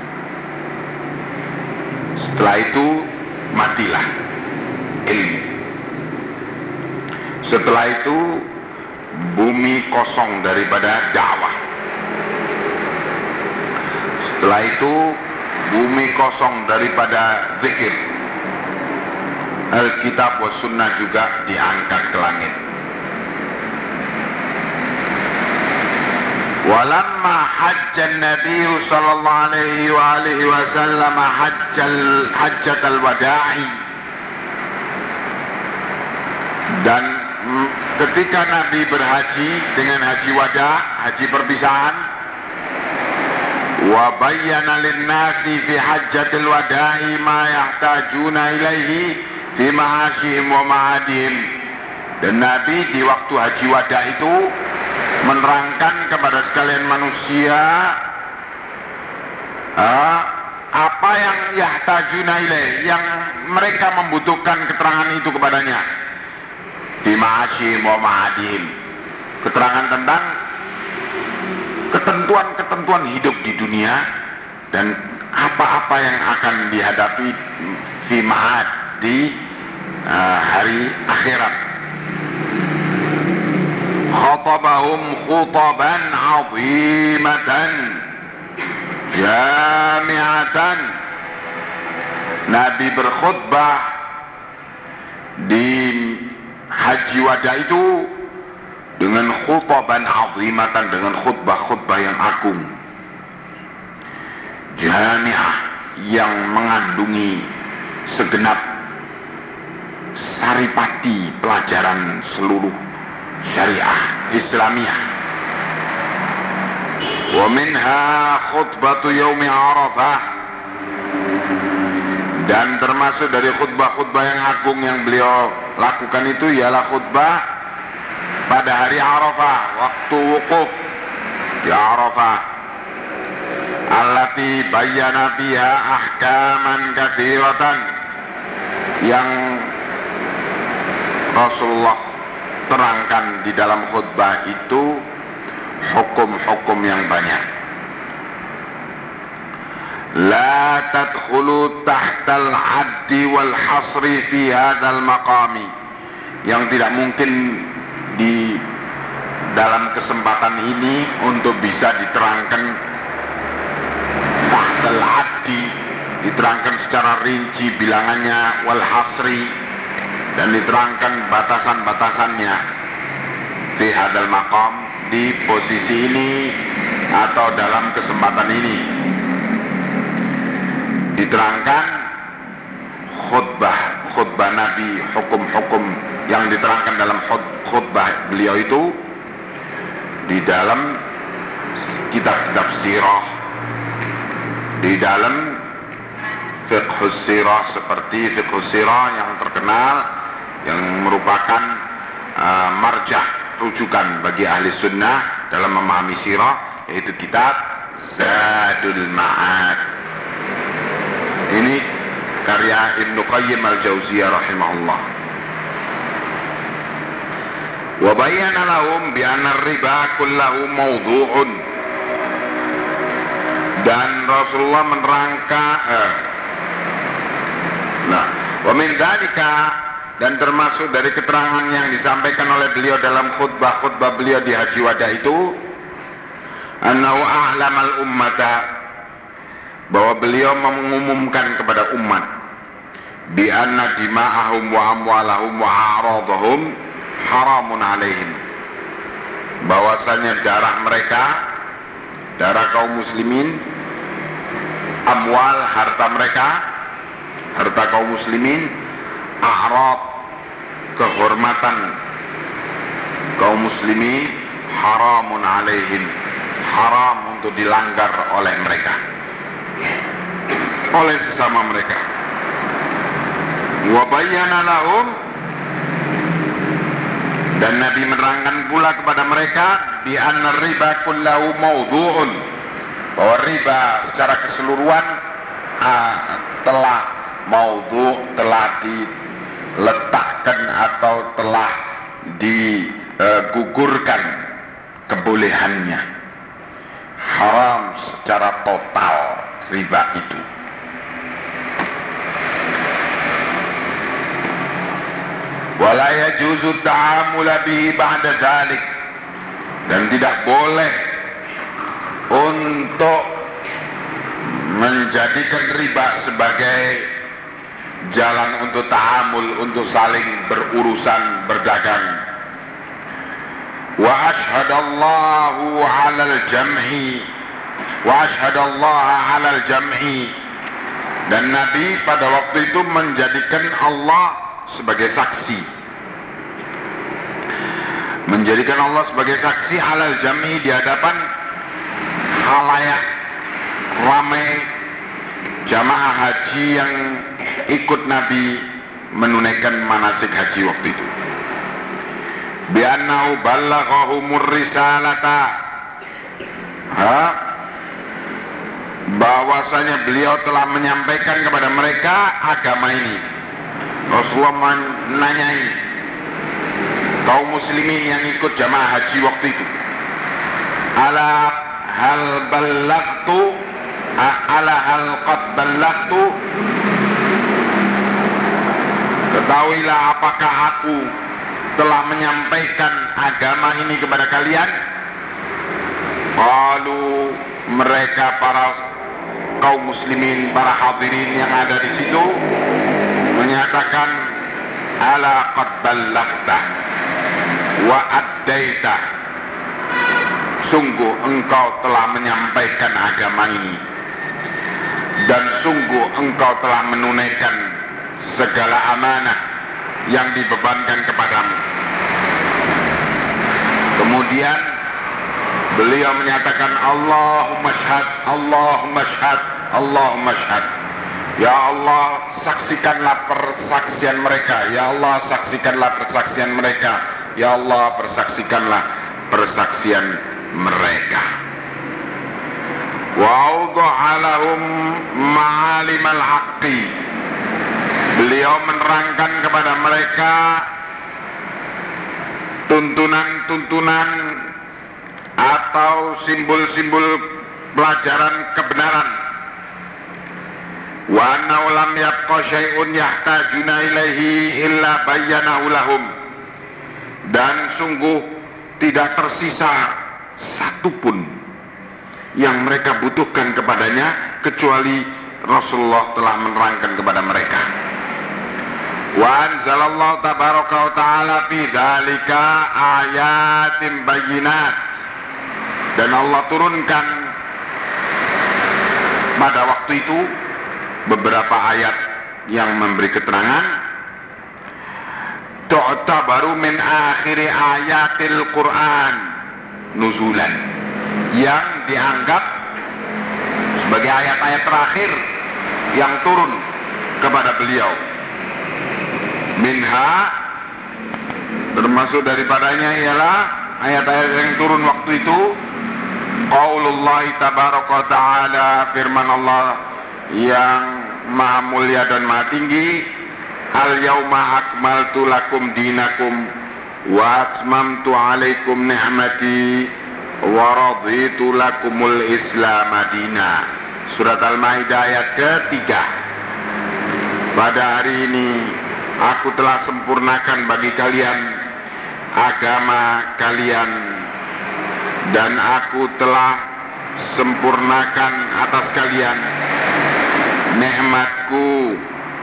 Setelah itu matilah ilmu. Setelah itu bumi kosong daripada dakwah setelah itu bumi kosong daripada zikir Alkitab wa sunnah juga diangkat ke langit ولما حج النبي صلى الله عليه وآله وسلم حج حجة الوداع dan ketika Nabi berhaji dengan haji wada, haji perpisahan wa bayyana lin-nasi fi hajjatil wada'i ma yahtajuna ilaihi fi ma'ashihim wa ma'adihim. Dan Nabi di waktu haji wada itu menerangkan kepada sekalian manusia uh, apa yang yahtajuna ilaih yang mereka membutuhkan keterangan itu kepadanya di ma'ashim wa keterangan tentang ketentuan-ketentuan hidup di dunia dan apa-apa yang akan dihadapi di ma'ad di uh, hari akhirat. Khatabahum khutaban azimatan jami'atan. Nabi berkhutbah di haji wada itu dengan khutaban azimatan dengan khutbah-khutbah yang agung. Jami'ah yang mengandungi segenap saripati pelajaran seluruh syariah Islamiyah. Wa minha khutbatu yaumi arafah dan termasuk dari khutbah-khutbah yang agung yang beliau lakukan itu ialah khutbah pada hari Arafah waktu wukuf di Arafah. Allati bayyana fiha ahkaman katsiratan yang Rasulullah terangkan di dalam khutbah itu hukum-hukum yang banyak la tadkhulu tahtal haddi wal hasri fi hadzal maqami. Yang tidak mungkin di dalam kesempatan ini untuk bisa diterangkan tahtal haddi diterangkan secara rinci bilangannya wal hasri dan diterangkan batasan-batasannya di hadal maqam di posisi ini atau dalam kesempatan ini diterangkan khutbah khutbah Nabi hukum-hukum yang diterangkan dalam khutbah beliau itu di dalam kitab-kitab sirah. Di dalam fiqh sirah seperti fiqh sirah yang terkenal yang merupakan uh, marjah rujukan bagi ahli sunnah dalam memahami sirah yaitu kitab Zadul Ma'ad ini karya Ibn Qayyim al-Jauziyah rahimahullah. Wa bayyana lahum bi anna riba kullahu mawdu'un. Dan Rasulullah menerangkan eh, nah wa min dan termasuk dari keterangan yang disampaikan oleh beliau dalam khutbah-khutbah beliau di Haji Wada itu annahu a'lamal ummata bahwa beliau mengumumkan kepada umat bi anna dima'ahum wa amwalahum wa a'radhum haramun alaihim. Bahwasanya darah mereka darah kaum muslimin amwal harta mereka harta kaum muslimin a'rab kehormatan kaum muslimin haramun alaihim haram untuk dilanggar oleh mereka oleh sesama mereka. Wa bayyana lahum dan Nabi menerangkan pula kepada mereka di anna riba kullahu maudhu'un bahwa riba secara keseluruhan ah, telah maudhu telah diletakkan atau telah digugurkan kebolehannya. Haram secara total riba itu. Wala yajuzu ta'amula bihi ba'da dzalik dan tidak boleh untuk menjadikan riba sebagai jalan untuk ta'amul untuk saling berurusan berdagang. Wa ashhadallahu 'alal jam'i wa ashhadallaha 'alal jam'i dan Nabi pada waktu itu menjadikan Allah sebagai saksi. Menjadikan Allah sebagai saksi halal jami di hadapan halayak ramai jamaah haji yang ikut Nabi menunaikan manasik haji waktu itu. Bi'annahu ballaghahumur risalata ha? Bahwasanya beliau telah menyampaikan kepada mereka agama ini Rasulullah menanyai kaum muslimin yang ikut jamaah haji waktu itu. Ala hal ballagtu ala hal qad ballagtu Ketahuilah apakah aku telah menyampaikan agama ini kepada kalian? Lalu mereka para kaum muslimin, para hadirin yang ada di situ menyatakan ala qad ballaghta wa addaita. Sungguh engkau telah menyampaikan agama ini. Dan sungguh engkau telah menunaikan segala amanah yang dibebankan kepadamu. Kemudian beliau menyatakan Allahumma syhad Allahumma syhad Allahumma syhad Ya Allah, saksikanlah persaksian mereka. Ya Allah, saksikanlah persaksian mereka. Ya Allah, persaksikanlah persaksian mereka. Wa lahum ma'alimal haqqi. Beliau menerangkan kepada mereka tuntunan-tuntunan atau simbol-simbol pelajaran kebenaran wa annahu lam yabqa syai'un yahtajuna ilaihi illa bayyanahu lahum. Dan sungguh tidak tersisa satupun yang mereka butuhkan kepadanya kecuali Rasulullah telah menerangkan kepada mereka. Wa anzalallahu tabaraka wa ta'ala fi dhalika ayatin bayyinat. Dan Allah turunkan pada waktu itu beberapa ayat yang memberi keterangan. Baru min akhiri ayatil Quran nuzulan yang dianggap sebagai ayat-ayat terakhir yang turun kepada beliau. Minha termasuk daripadanya ialah ayat-ayat yang turun waktu itu. Qaulullah tabaraka ta'ala firman Allah yang maha mulia dan maha tinggi al yauma akmaltu lakum dinakum wa atmamtu alaikum ni'mati wa raditu lakumul islam madina surat al-maidah ayat ketiga. Pada hari ini aku telah sempurnakan bagi kalian agama kalian dan aku telah sempurnakan atas kalian nikmatku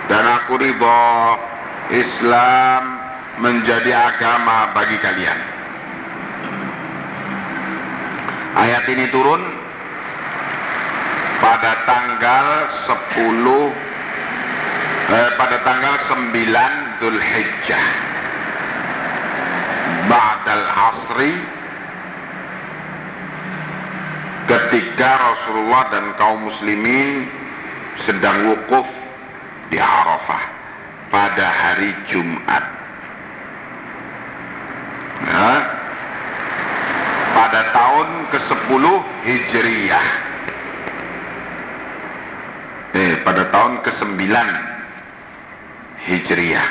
dan aku ridho Islam menjadi agama bagi kalian. Ayat ini turun pada tanggal 10 eh, pada tanggal 9 Dhul Hijjah Ba'dal Asri ketika Rasulullah dan kaum muslimin sedang wukuf di Arafah pada hari Jumat. Nah, pada tahun ke-10 Hijriyah. Eh, pada tahun ke-9 Hijriyah.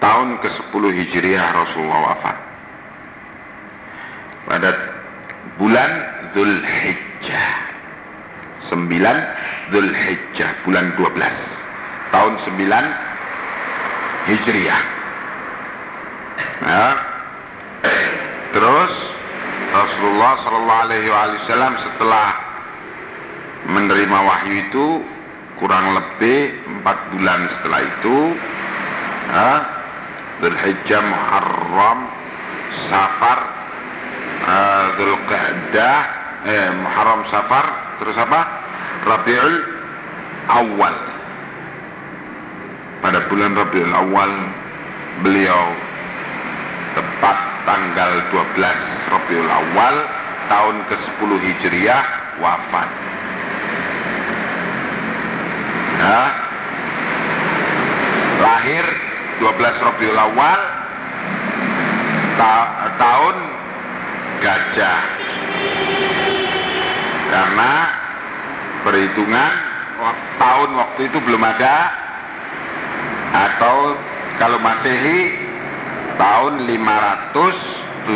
Tahun ke-10 Hijriyah Rasulullah wafat. Pada bulan Zulhijjah. 9 Zulhijjah bulan 12 tahun 9 Hijriah. Nah, terus Rasulullah Shallallahu Alaihi Wasallam setelah menerima wahyu itu kurang lebih empat bulan setelah itu, nah, Zulhijjah, Muharram, Safar, Zulqa'dah, eh, Muharram Safar, terus apa? Rabiul Awal. Pada bulan Rabiul Awal beliau tepat tanggal 12 Rabiul Awal tahun ke-10 Hijriah wafat. Nah, lahir 12 Rabiul Awal ta tahun gajah karena perhitungan tahun waktu itu belum ada atau kalau masehi tahun 571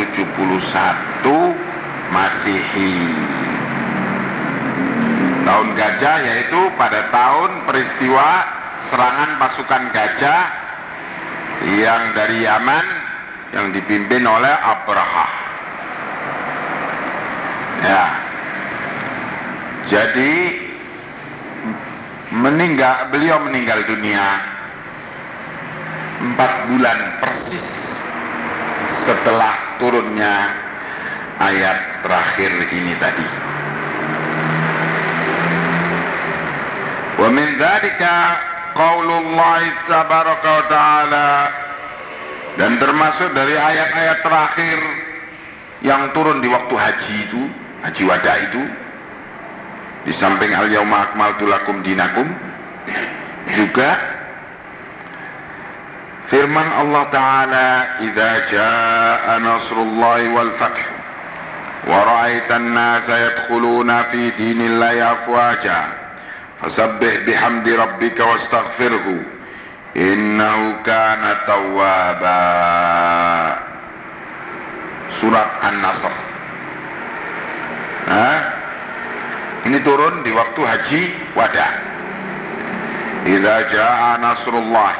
masehi tahun gajah yaitu pada tahun peristiwa serangan pasukan gajah yang dari Yaman yang dipimpin oleh Abraha Ya. Jadi meninggal beliau meninggal dunia empat bulan persis setelah turunnya ayat terakhir ini tadi. Wa min dzalika qaulullah tabaraka wa taala dan termasuk dari ayat-ayat terakhir yang turun di waktu haji itu haji wada itu di samping al yauma akmaltu lakum dinakum juga firman Allah taala idza jaa nasrullahi wal fath wa ra'aitan nasa yadkhuluna fi dinillahi afwaja fasabbih bihamdi rabbika wastaghfirhu innahu kana tawwaba. Surat An-Nasr. Nah, ini turun di waktu haji wada. Idza jaa nasrullah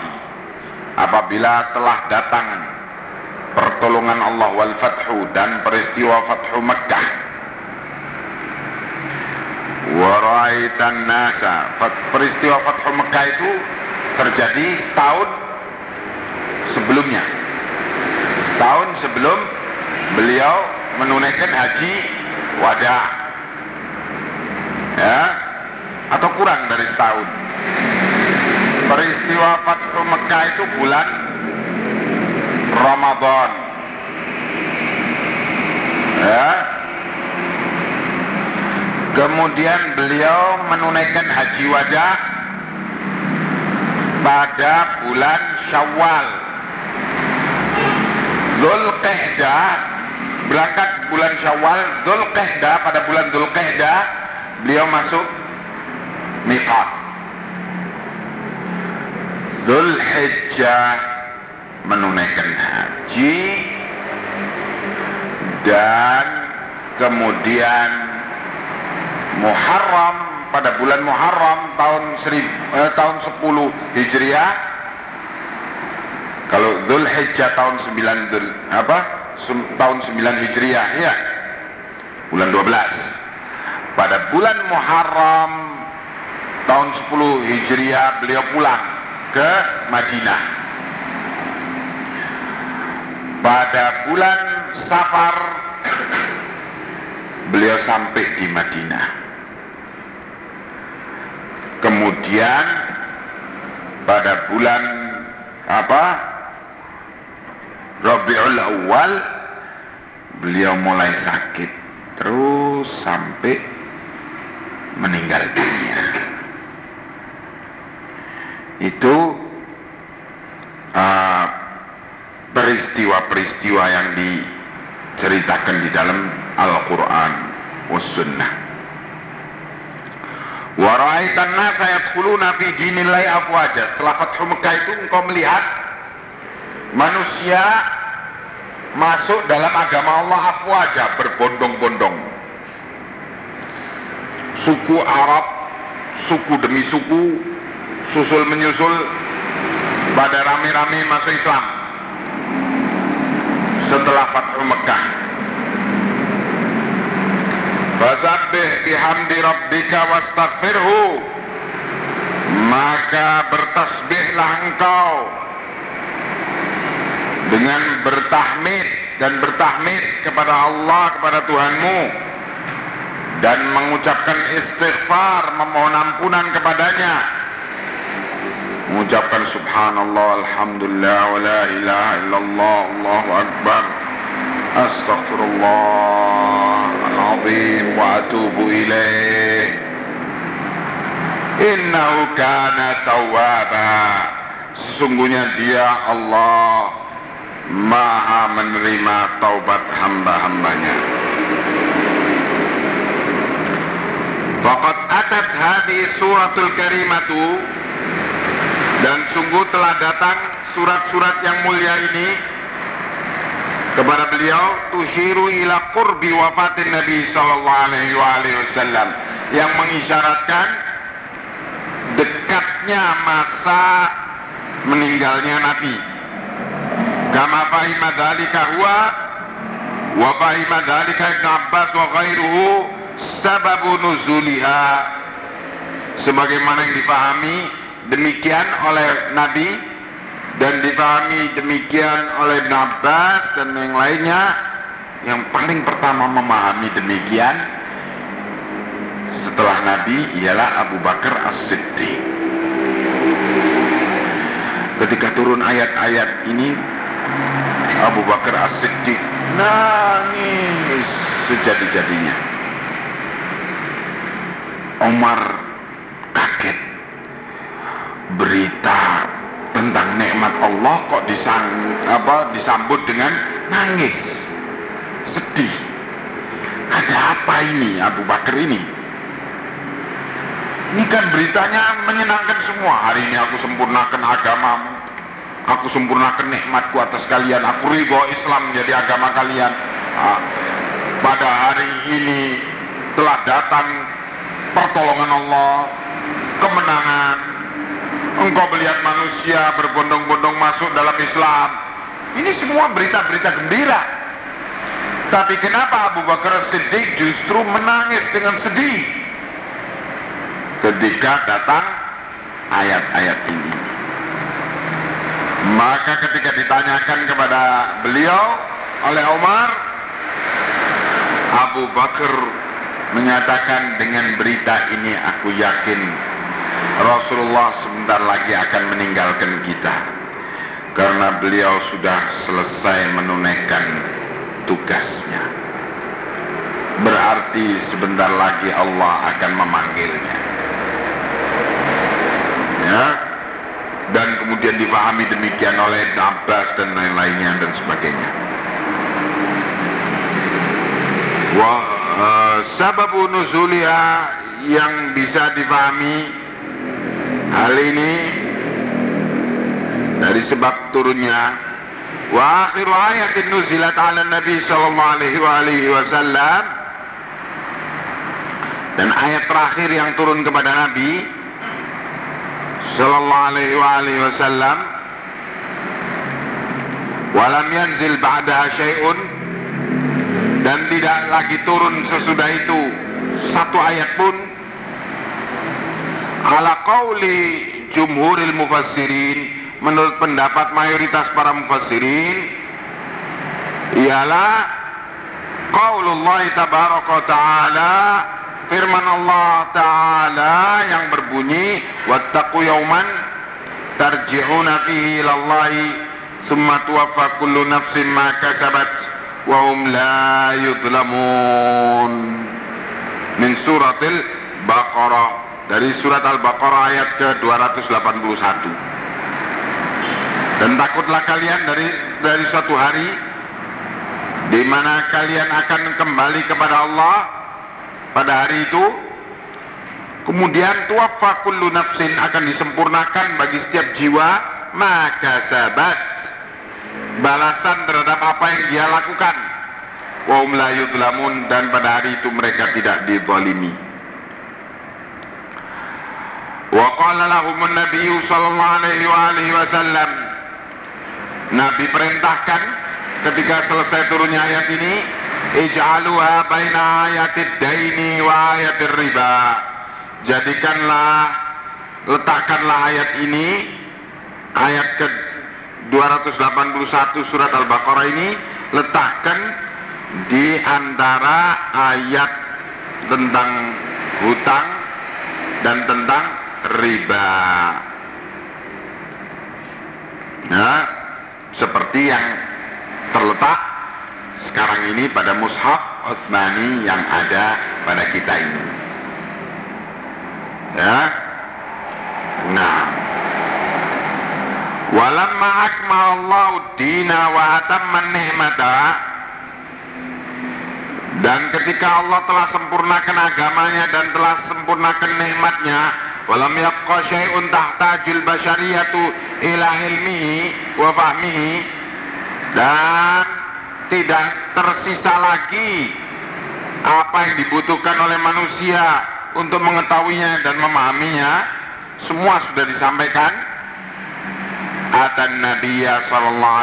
apabila telah datang pertolongan Allah wal fathu dan peristiwa fathu Makkah. Wa ra'aitan nasa peristiwa fathu Makkah itu terjadi setahun sebelumnya. Setahun sebelum beliau menunaikan haji wajah ya. Atau kurang dari setahun. Peristiwa Fathu Mekah itu bulan Ramadan. Ya. Kemudian beliau menunaikan haji wajah pada bulan Syawal. Zulqa'dah berangkat bulan Syawal, Dzulqa'dah pada bulan Dzulqa'dah beliau masuk miqat. Dzulhijjah menunaikan haji dan kemudian Muharram pada bulan Muharram tahun 1000 eh, tahun 10 Hijriah kalau Dzulhijjah tahun 9 Dhul, apa? Tahun 9 Hijriah ya. Bulan 12 pada bulan Muharram tahun 10 Hijriah beliau pulang ke Madinah. Pada bulan Safar beliau sampai di Madinah. Kemudian pada bulan apa? Rabiul Awal beliau mulai sakit terus sampai meninggal dunia itu uh, peristiwa-peristiwa yang diceritakan di dalam Al-Quran was sunnah Waraitan nasa yadkhuluna fi dinillahi afwaja. Setelah Fathu Mekah itu engkau melihat manusia masuk dalam agama Allah afwaja berbondong-bondong. Suku Arab, suku demi suku, susul menyusul pada rame-rame masuk Islam. Setelah Fathu Mekah. Fasabbih bihamdi rabbika wastaghfirhu. Maka bertasbihlah engkau dengan bertahmid dan bertahmid kepada Allah kepada Tuhanmu dan mengucapkan istighfar memohon ampunan kepadanya. Mengucapkan subhanallah alhamdulillah wa la ilaha illallah Allahu akbar. Astaghfirullah alazim wa atubu ilaih innahu kana tawwaba. Sesungguhnya dia Allah. Maha menerima taubat hamba-hambanya. Fakat atat hadis suratul karimatu. Dan sungguh telah datang surat-surat yang mulia ini kepada beliau tushiru ila qurbi wafatin Nabi wasallam yang mengisyaratkan dekatnya masa meninggalnya Nabi. Kama fahima dhalika huwa wa fahima dhalika Ibn Abbas wa ghairuhu sababu nuzuliha sebagaimana yang dipahami demikian oleh Nabi dan dipahami demikian oleh Ibn Abbas dan yang lainnya yang paling pertama memahami demikian setelah Nabi ialah Abu Bakar As-Siddiq ketika turun ayat-ayat ini Abu Bakar As-Siddiq nangis sejadi-jadinya. Umar kaget berita tentang nikmat Allah kok disang, apa, disambut dengan nangis, sedih. Ada apa ini Abu Bakar ini? Ini kan beritanya menyenangkan semua. Hari ini aku sempurnakan agamamu. Aku sempurnakan nikmatku atas kalian. Aku ridho Islam menjadi agama kalian. Nah, pada hari ini telah datang pertolongan Allah, kemenangan. Engkau melihat manusia berbondong-bondong masuk dalam Islam. Ini semua berita-berita gembira. Tapi kenapa Abu Bakar Siddiq justru menangis dengan sedih ketika datang ayat-ayat ini? Maka ketika ditanyakan kepada beliau oleh Umar, Abu Bakar menyatakan dengan berita ini aku yakin Rasulullah sebentar lagi akan meninggalkan kita karena beliau sudah selesai menunaikan tugasnya. Berarti sebentar lagi Allah akan memanggilnya. Ya, dan kemudian dipahami demikian oleh Abbas dan lain-lainnya dan sebagainya. Wa uh, sababu nuzulia yang bisa dipahami hal ini dari sebab turunnya. Wa akhiru ayatin nuzilat ala nabi sallallahu alaihi wasallam. Dan ayat terakhir yang turun kepada nabi sallallahu alaihi wasallam. Walam yanzil ba'daha syai'un dan tidak lagi turun sesudah itu. Satu ayat pun. Ala qauli jumhuril mufassirin. Menurut pendapat mayoritas para mufassirin. Ialah qaulullah tabaraka ta'ala. Firman Allah Ta'ala yang berbunyi wattaqu yauman tarji'una fihi ila Allah thumma tuwaffa kullu nafsin ma kasabat wa hum la yudlamun. Min suratil Baqarah. Dari surat Al-Baqarah ayat ke-281 dan takutlah kalian dari dari suatu hari di mana kalian akan kembali kepada Allah pada hari itu kemudian tuwaffa kullu nafsin akan disempurnakan bagi setiap jiwa maka sabat balasan terhadap apa yang dia lakukan. Wa hum dan pada hari itu mereka tidak dizalimi. Wa qala lahum nabi sallallahu alaihi wa alihi wasallam. Nabi perintahkan ketika selesai turunnya ayat ini ij'aluha baina ayatid daini wa ayatir riba. Jadikanlah letakkanlah ayat ini ayat ke 281 surat Al-Baqarah ini letakkan di antara ayat tentang hutang dan tentang riba. Nah, seperti yang terletak sekarang ini pada mushaf Utsmani yang ada pada kita ini. Ya. Nah. Walamma akmalallahu dina wa atamma ni'mata. Dan ketika Allah telah sempurnakan agamanya dan telah sempurnakan nikmatnya walam yabqa syai'un tahtajul basyariyatu ila ilmihi wa fahmihi. Dan tidak tersisa lagi apa yang dibutuhkan oleh manusia untuk mengetahuinya dan memahaminya. Semua sudah disampaikan atan nabiyya sallallahu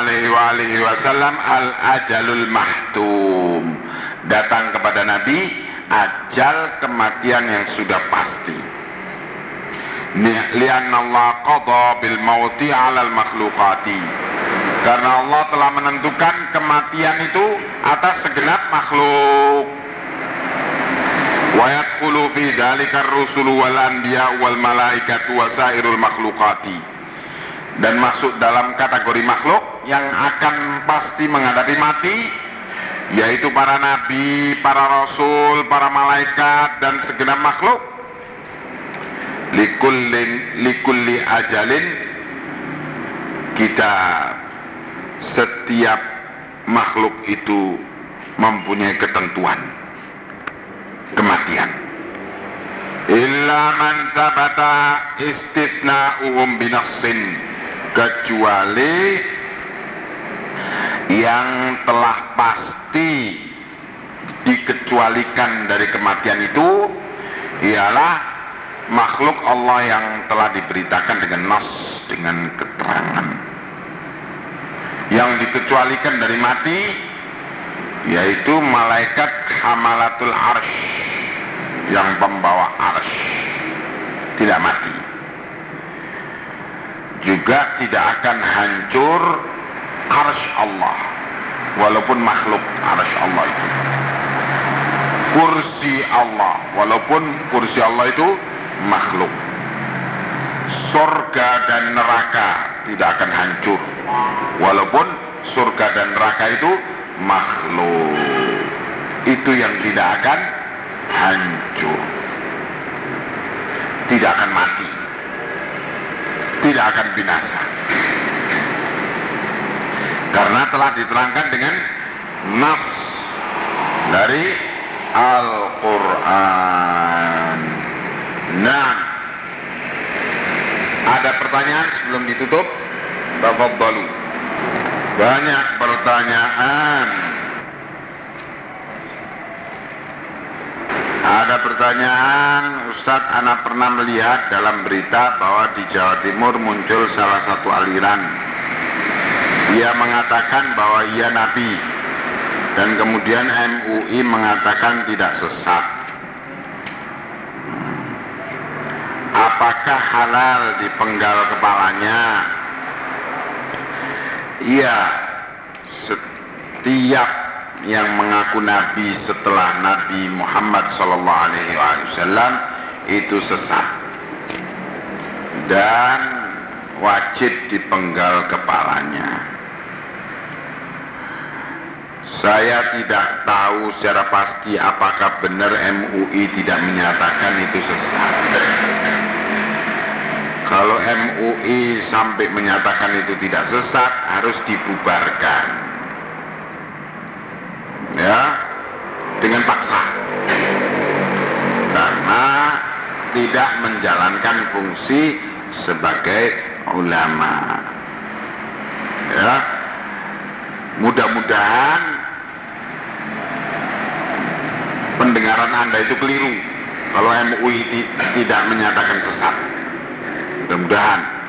alaihi wasallam al ajalul mahtum. Datang kepada nabi ajal kematian yang sudah pasti. Lian Allah qadha bil mauti 'alal makhluqati karena Allah telah menentukan kematian itu atas segenap makhluk. Wa yadkhulu fi dzalika ar-rusul wal anbiya wal malaikatu wa sairul makhluqati dan masuk dalam kategori makhluk yang akan pasti menghadapi mati yaitu para nabi, para rasul, para malaikat dan segenap makhluk. Likullin likulli ajalin kita setiap makhluk itu mempunyai ketentuan kematian. Illa man sabata istithna'uhum binassin kecuali yang telah pasti dikecualikan dari kematian itu ialah makhluk Allah yang telah diberitakan dengan nas dengan keterangan. Yang dikecualikan dari mati yaitu malaikat hamalatul arsh yang pembawa arsh. Tidak mati juga tidak akan hancur arsh Allah. Walaupun makhluk arsh Allah itu. Kursi Allah. Walaupun kursi Allah itu makhluk. Surga dan neraka tidak akan hancur. Walaupun surga dan neraka itu makhluk. Itu yang tidak akan hancur. Tidak akan mati tidak akan binasa. Karena telah diterangkan dengan nas dari Al-Quran. Nah. Ada pertanyaan sebelum ditutup? Tafadhalu. Banyak pertanyaan Ada pertanyaan, Ustadz, anak pernah melihat dalam berita bahwa di Jawa Timur muncul salah satu aliran. Ia mengatakan bahwa ia nabi, dan kemudian MUI mengatakan tidak sesat. Apakah halal dipenggal kepalanya? Iya, setiap yang mengaku nabi setelah Nabi Muhammad wasallam itu sesat. Dan wajib dipenggal kepalanya. Saya tidak tahu secara pasti apakah benar MUI tidak menyatakan itu sesat. Kalau MUI sampai menyatakan itu tidak sesat, harus dibubarkan. Ya, dengan paksa. Karena tidak menjalankan fungsi sebagai ulama. Ya, mudah-mudahan pendengaran Anda itu keliru kalau MUI tidak menyatakan sesat. Mudah-mudahan.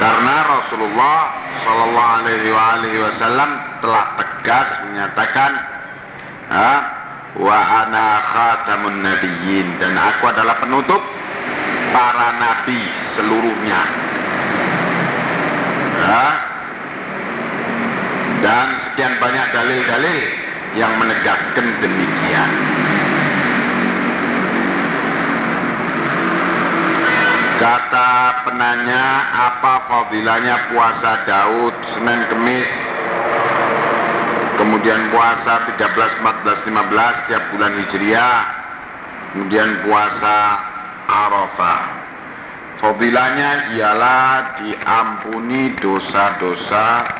Karena Rasulullah Shallallahu Alaihi Wasallam telah tegas menyatakan, wa ana khatamun nabiyyin dan aku adalah penutup para nabi seluruhnya. Ya. Dan sekian banyak dalil-dalil yang menegaskan demikian. Kata penanya, apa fadilahnya puasa Daud Senin Kemis? Kemudian puasa 13, 14, 15 tiap bulan Hijriah. Kemudian puasa Arafah. Fadilahnya ialah diampuni dosa-dosa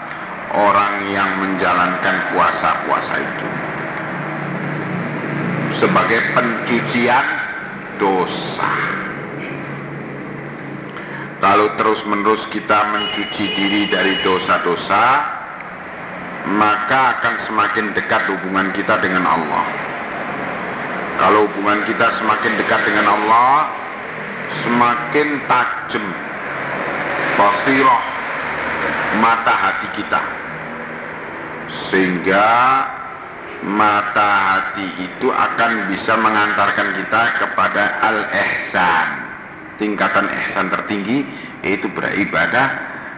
orang yang menjalankan puasa-puasa itu. Sebagai pencucian dosa kalau terus-menerus kita mencuci diri dari dosa-dosa, maka akan semakin dekat hubungan kita dengan Allah. Kalau hubungan kita semakin dekat dengan Allah, semakin tajam basirah mata hati kita. Sehingga mata hati itu akan bisa mengantarkan kita kepada al-ihsan tingkatan ihsan tertinggi yaitu beribadah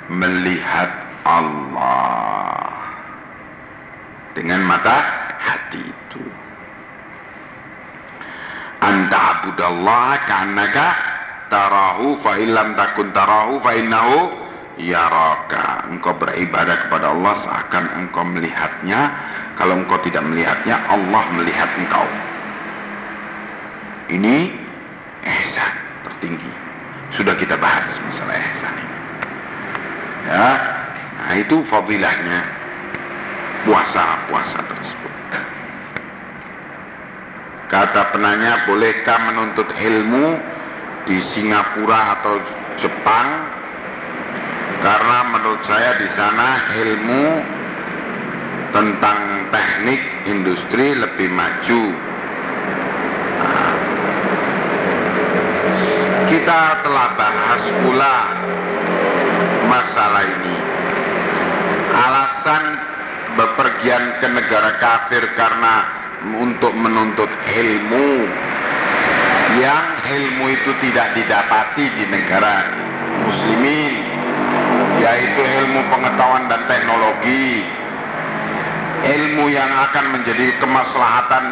melihat Allah. Dengan mata hati itu. Anta abudallah kanaka tarahu fa illam takun tarahu fa innahu yaraka. Engkau beribadah kepada Allah seakan engkau melihatnya. Kalau engkau tidak melihatnya Allah melihat engkau. Ini ihsan tinggi. Sudah kita bahas masalah ihsan ini. Ya, nah itu fadilahnya puasa-puasa tersebut. Kata penanya, bolehkah menuntut ilmu di Singapura atau Jepang? Karena menurut saya di sana ilmu tentang teknik industri lebih maju Kita telah bahas pula masalah ini. Alasan bepergian ke negara kafir karena untuk menuntut ilmu. Yang ilmu itu tidak didapati di negara muslimin yaitu ilmu pengetahuan dan teknologi. Ilmu yang akan menjadi kemaslahatan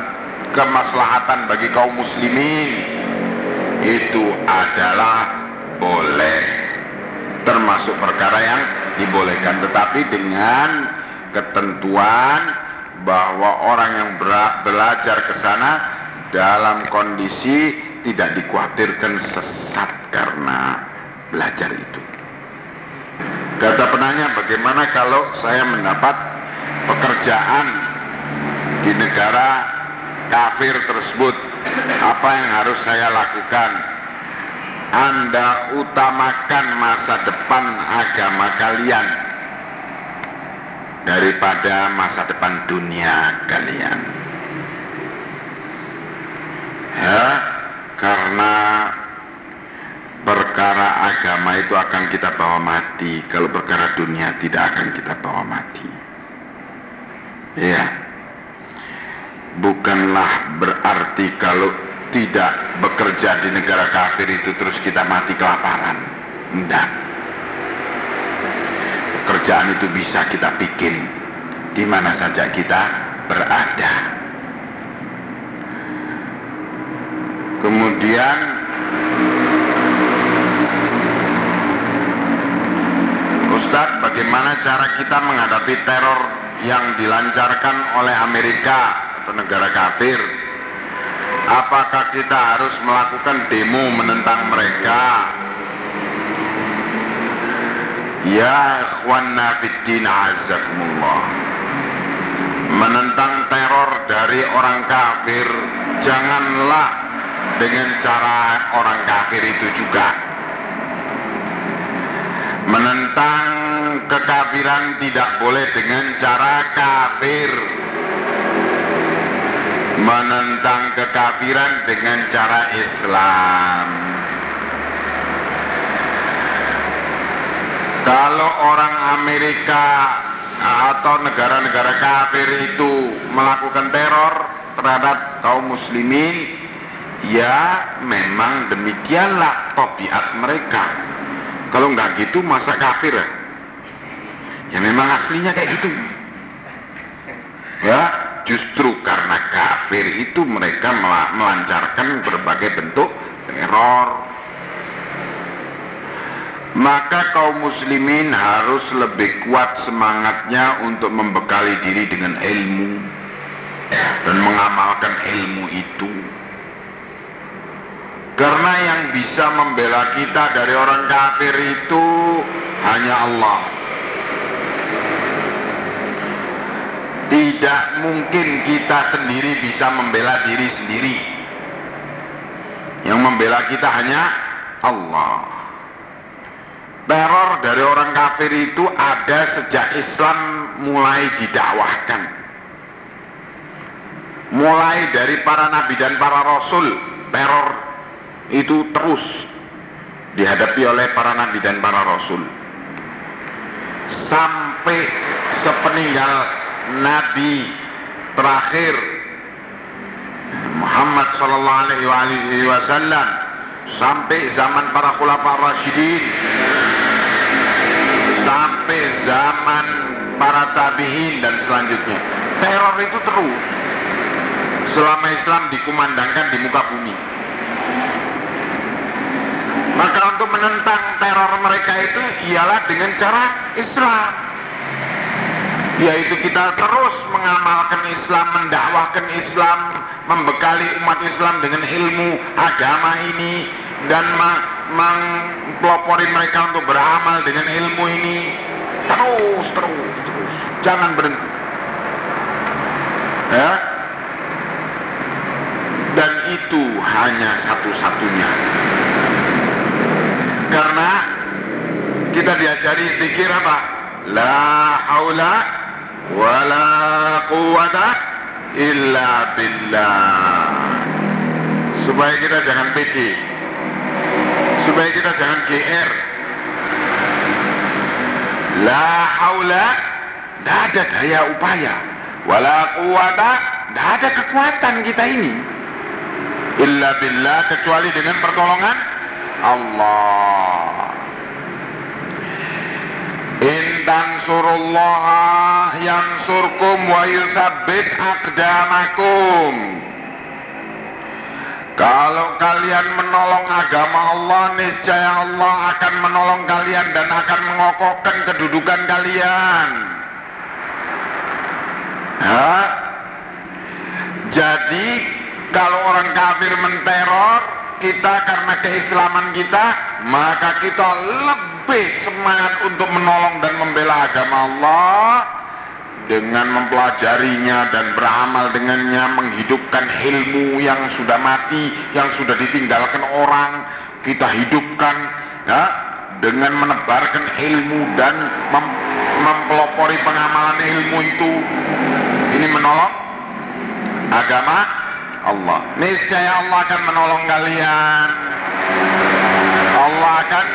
kemaslahatan bagi kaum muslimin itu adalah boleh termasuk perkara yang dibolehkan tetapi dengan ketentuan bahwa orang yang belajar ke sana dalam kondisi tidak dikhawatirkan sesat karena belajar itu. Kata penanya, bagaimana kalau saya mendapat pekerjaan di negara kafir tersebut apa yang harus saya lakukan? Anda utamakan masa depan agama kalian daripada masa depan dunia kalian. Ya, karena perkara agama itu akan kita bawa mati, kalau perkara dunia tidak akan kita bawa mati. Ya bukanlah berarti kalau tidak bekerja di negara kafir itu terus kita mati kelaparan. Tidak. Pekerjaan itu bisa kita bikin di mana saja kita berada. Kemudian Ustadz, bagaimana cara kita menghadapi teror yang dilancarkan oleh Amerika atau negara kafir? Apakah kita harus melakukan demo menentang mereka? Ya ikhwanna fiddin azakumullah Menentang teror dari orang kafir Janganlah dengan cara orang kafir itu juga Menentang kekafiran tidak boleh dengan cara kafir Menentang kekafiran dengan cara Islam Kalau orang Amerika atau negara-negara kafir itu melakukan teror terhadap kaum muslimin, ya memang demikianlah tobiat mereka. Kalau nggak gitu masa kafir ya? Ya memang aslinya kayak gitu. Ya, justru karena kafir itu mereka melancarkan berbagai bentuk teror, maka kaum muslimin harus lebih kuat semangatnya untuk membekali diri dengan ilmu dan mengamalkan ilmu itu. Karena yang bisa membela kita dari orang kafir itu hanya Allah. Tidak mungkin kita sendiri bisa membela diri sendiri. Yang membela kita hanya Allah. Teror dari orang kafir itu ada sejak Islam mulai didakwahkan. Mulai dari para nabi dan para rasul, teror itu terus dihadapi oleh para nabi dan para rasul. Sampai sepeninggal nabi terakhir Muhammad sallallahu alaihi wasallam sampai zaman para khulafa rasyidin sampai zaman para tabi'in dan selanjutnya. Teror itu terus selama Islam dikumandangkan di muka bumi. Maka untuk menentang teror mereka itu ialah dengan cara Islam. Yaitu kita terus mengamalkan Islam, mendakwahkan Islam, membekali umat Islam dengan ilmu agama ini dan mempelopori mereka untuk beramal dengan ilmu ini. Terus terus terus. Jangan berhenti. Ya? Dan itu hanya satu-satunya. Karena kita diajari pikir apa? La haula wala quwata illa billah. Supaya kita jangan pikir supaya kita jangan GR la haula tidak ada daya upaya. Wala quwata tidak ada kekuatan kita ini. Illa billah kecuali dengan pertolongan Allah Intan surullah yang surkum wa yusabbit akdamakum kalau kalian menolong agama Allah, niscaya Allah akan menolong kalian dan akan mengokohkan kedudukan kalian. Ya. Jadi kalau orang kafir menteror kita karena keislaman kita, maka kita lebih semangat untuk menolong dan membela agama Allah dengan mempelajarinya dan beramal dengannya menghidupkan ilmu yang sudah mati yang sudah ditinggalkan orang kita hidupkan ya dengan menebarkan ilmu dan mem mempelopori pengamalan ilmu itu. Ini menolong agama Allah niscaya Allah akan menolong kalian Allah akan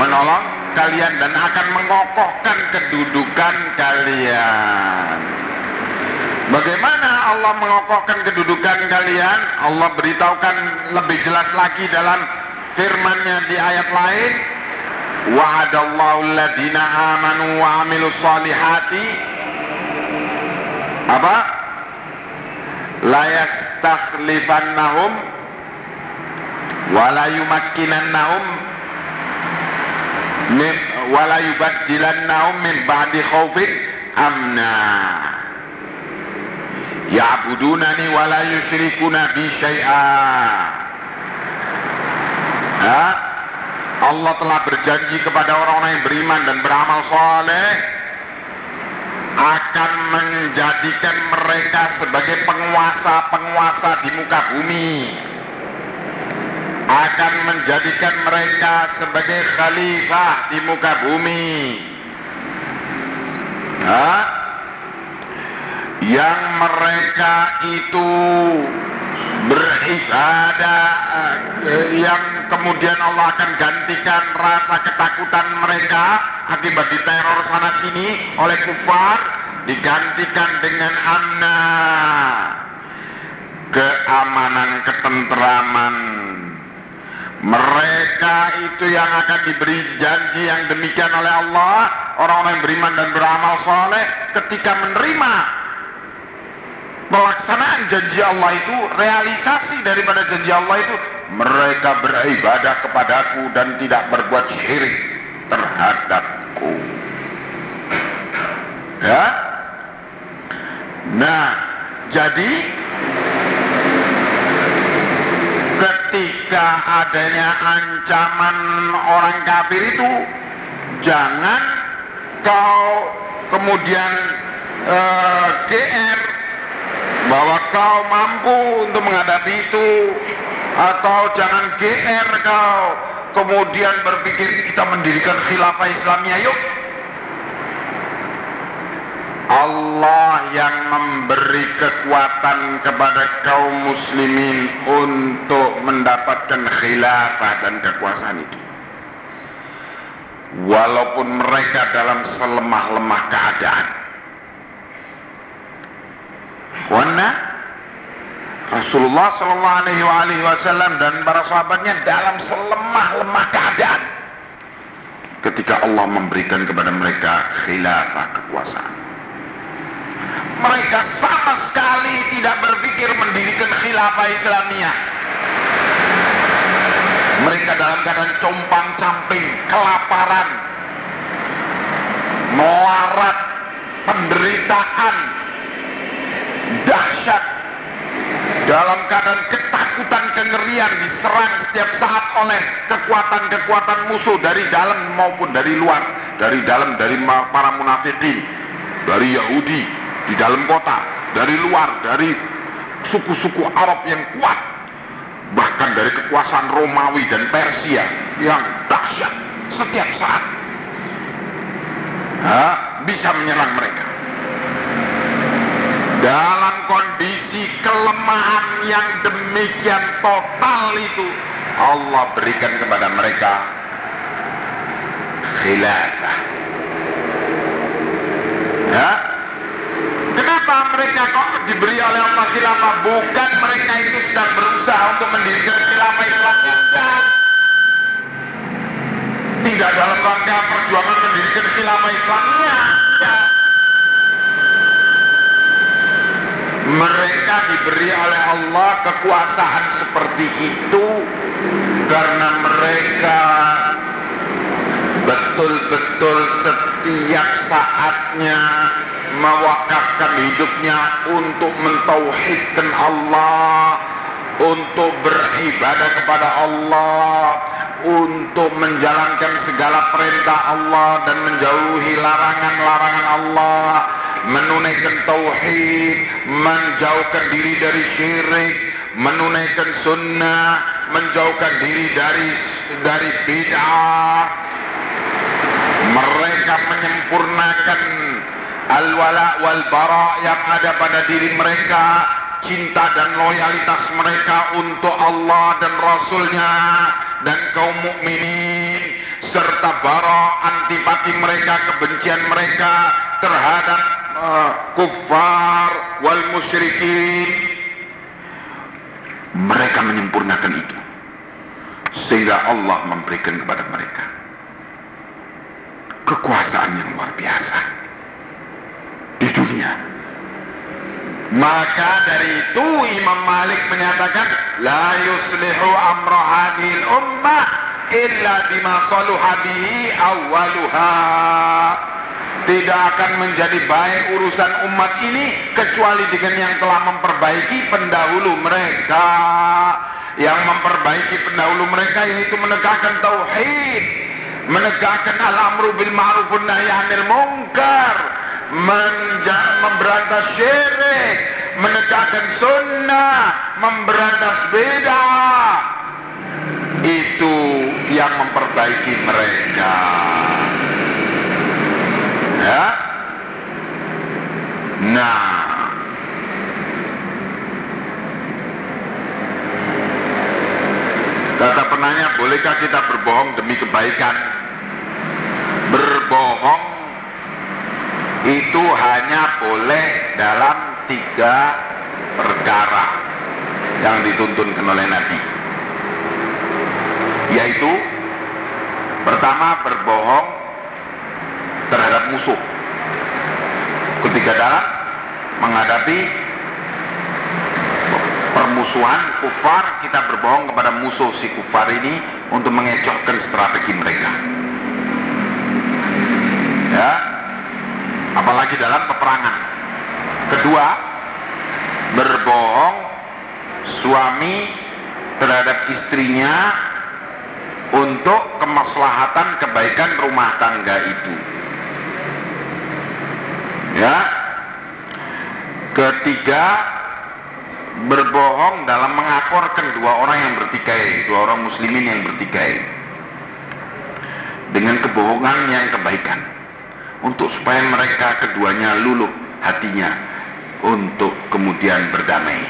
menolong kalian dan akan mengokohkan kedudukan kalian. Bagaimana Allah mengokohkan kedudukan kalian? Allah beritahukan lebih jelas lagi dalam firman-Nya di ayat lain. Wa'adallahu alladhina amanu wa amilus apa? La yastakhlifannahum wa la yumakkinannahum wala yubaddilannahum min ba'di khaufin amna. Ya'budunani wala yusyrikuna bi syai'a? Allah telah berjanji kepada orang-orang yang beriman dan beramal soleh akan menjadikan mereka sebagai penguasa-penguasa di muka bumi akan menjadikan mereka sebagai khalifah di muka bumi ha? yang mereka itu beribadah eh, yang kemudian Allah akan gantikan rasa ketakutan mereka akibat diteror sana sini oleh kufar digantikan dengan amna. Keamanan ketentraman. Mereka itu yang akan diberi janji yang demikian oleh Allah orang-orang yang beriman dan beramal soleh ketika menerima pelaksanaan janji Allah itu realisasi daripada janji Allah itu mereka beribadah kepadaku dan tidak berbuat syirik terhadapku. Ya? Nah jadi ketika adanya ancaman orang kafir itu jangan kau kemudian uh, GR bahwa kau mampu untuk menghadapi itu atau jangan GR kau kemudian berpikir kita mendirikan khilafah Islamnya yuk Allah yang memberi kekuatan kepada kaum muslimin untuk mendapatkan khilafah dan kekuasaan itu. Walaupun mereka dalam selemah-lemah keadaan. Karena Rasulullah Shallallahu Alaihi Wasallam dan para sahabatnya dalam selemah-lemah keadaan. Ketika Allah memberikan kepada mereka khilafah kekuasaan. Mereka sama sekali tidak berpikir mendirikan khilafah Islamiyah. Mereka dalam keadaan compang camping, kelaparan, melarat, penderitaan, dahsyat, dalam keadaan ketakutan kengerian diserang setiap saat oleh kekuatan-kekuatan musuh dari dalam maupun dari luar, dari dalam dari para munafikin, dari Yahudi, di dalam kota, dari luar, dari suku-suku Arab yang kuat, bahkan dari kekuasaan Romawi dan Persia yang dahsyat setiap saat. Ha, bisa menyerang mereka. Dalam kondisi kelemahan yang demikian total itu, Allah berikan kepada mereka khilafah. Ya, Kenapa mereka kok diberi oleh Allah khilafah? Bukan mereka itu sedang berusaha untuk mendirikan khilafah Islam. Tidak. Dalam rangka perjuangan mendirikan khilafah Islamnya. Tidak. Mereka diberi oleh Allah kekuasaan seperti itu karena mereka betul-betul setiap saatnya mewakafkan hidupnya untuk mentauhidkan Allah, untuk beribadah kepada Allah, untuk menjalankan segala perintah Allah dan menjauhi larangan-larangan Allah, menunaikan tauhid, menjauhkan diri dari syirik, menunaikan sunnah, menjauhkan diri dari dari bid'ah. Mereka menyempurnakan al-wala wal bara yang ada pada diri mereka cinta dan loyalitas mereka untuk Allah dan Rasulnya dan kaum mukminin serta bara antipati mereka kebencian mereka terhadap uh, kufar wal musyrikin mereka menyempurnakan itu sehingga Allah memberikan kepada mereka kekuasaan yang luar biasa di dunia. Maka dari itu Imam Malik menyatakan la yuslihu amra hadhil ummah illa bima saluha bihi awwaluha. Tidak akan menjadi baik urusan umat ini kecuali dengan yang telah memperbaiki pendahulu mereka. Yang memperbaiki pendahulu mereka yaitu menegakkan tauhid menegakkan al-amru bil ma'ruf nahi anil munkar memberantas syirik menegakkan sunnah memberantas beda itu yang memperbaiki mereka. Ya? Nah. Kata penanya bolehkah kita berbohong demi kebaikan? Berbohong itu hanya boleh dalam tiga perkara yang dituntunkan oleh Nabi. Yaitu pertama berbohong terhadap musuh. Ketika dalam menghadapi permusuhan kufar. Kita berbohong kepada musuh si kufar ini untuk mengecohkan strategi mereka. Ya apalagi dalam peperangan kedua berbohong suami terhadap istrinya untuk kemaslahatan kebaikan rumah tangga itu. Ya. Ketiga, berbohong dalam mengakorkan dua orang yang bertikai, dua orang muslimin yang bertikai. Dengan kebohongan yang kebaikan. Untuk supaya mereka keduanya luluh hatinya untuk kemudian berdamai.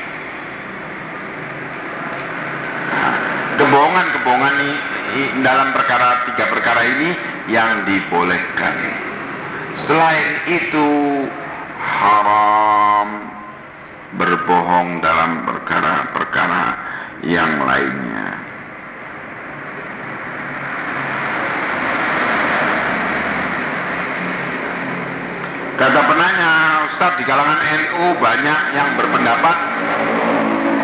Nah, kebohongan-kebohongan ini dalam perkara tiga perkara ini yang dibolehkan. Selain itu haram berbohong dalam perkara-perkara yang lainnya. Penanya, Ustadz di kalangan NU banyak yang berpendapat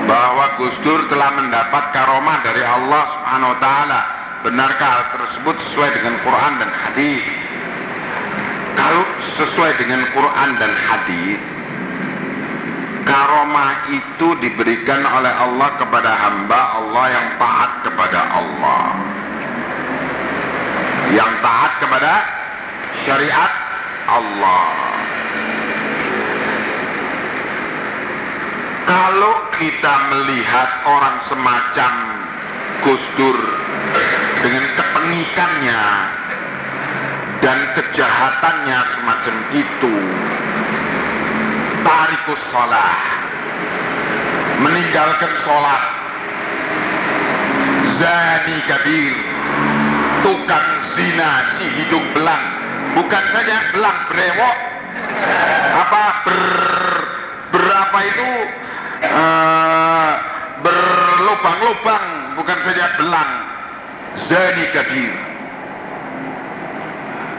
bahwa Gus Dur telah mendapat karomah dari Allah Subhanahu wa taala benarkah hal tersebut sesuai dengan Quran dan hadis? Kalau sesuai dengan Quran dan hadis, karomah itu diberikan oleh Allah kepada hamba Allah yang taat kepada Allah. Yang taat kepada syariat Allah. Kalau kita melihat orang semacam Gus Dur dengan kepengikannya dan kejahatannya semacam itu tarikus sholat meninggalkan sholat zani kabir tukang zina si hidung belang bukan saja belang brewok apa ber berapa itu uh, berlubang-lubang bukan saja belang. Zani kabir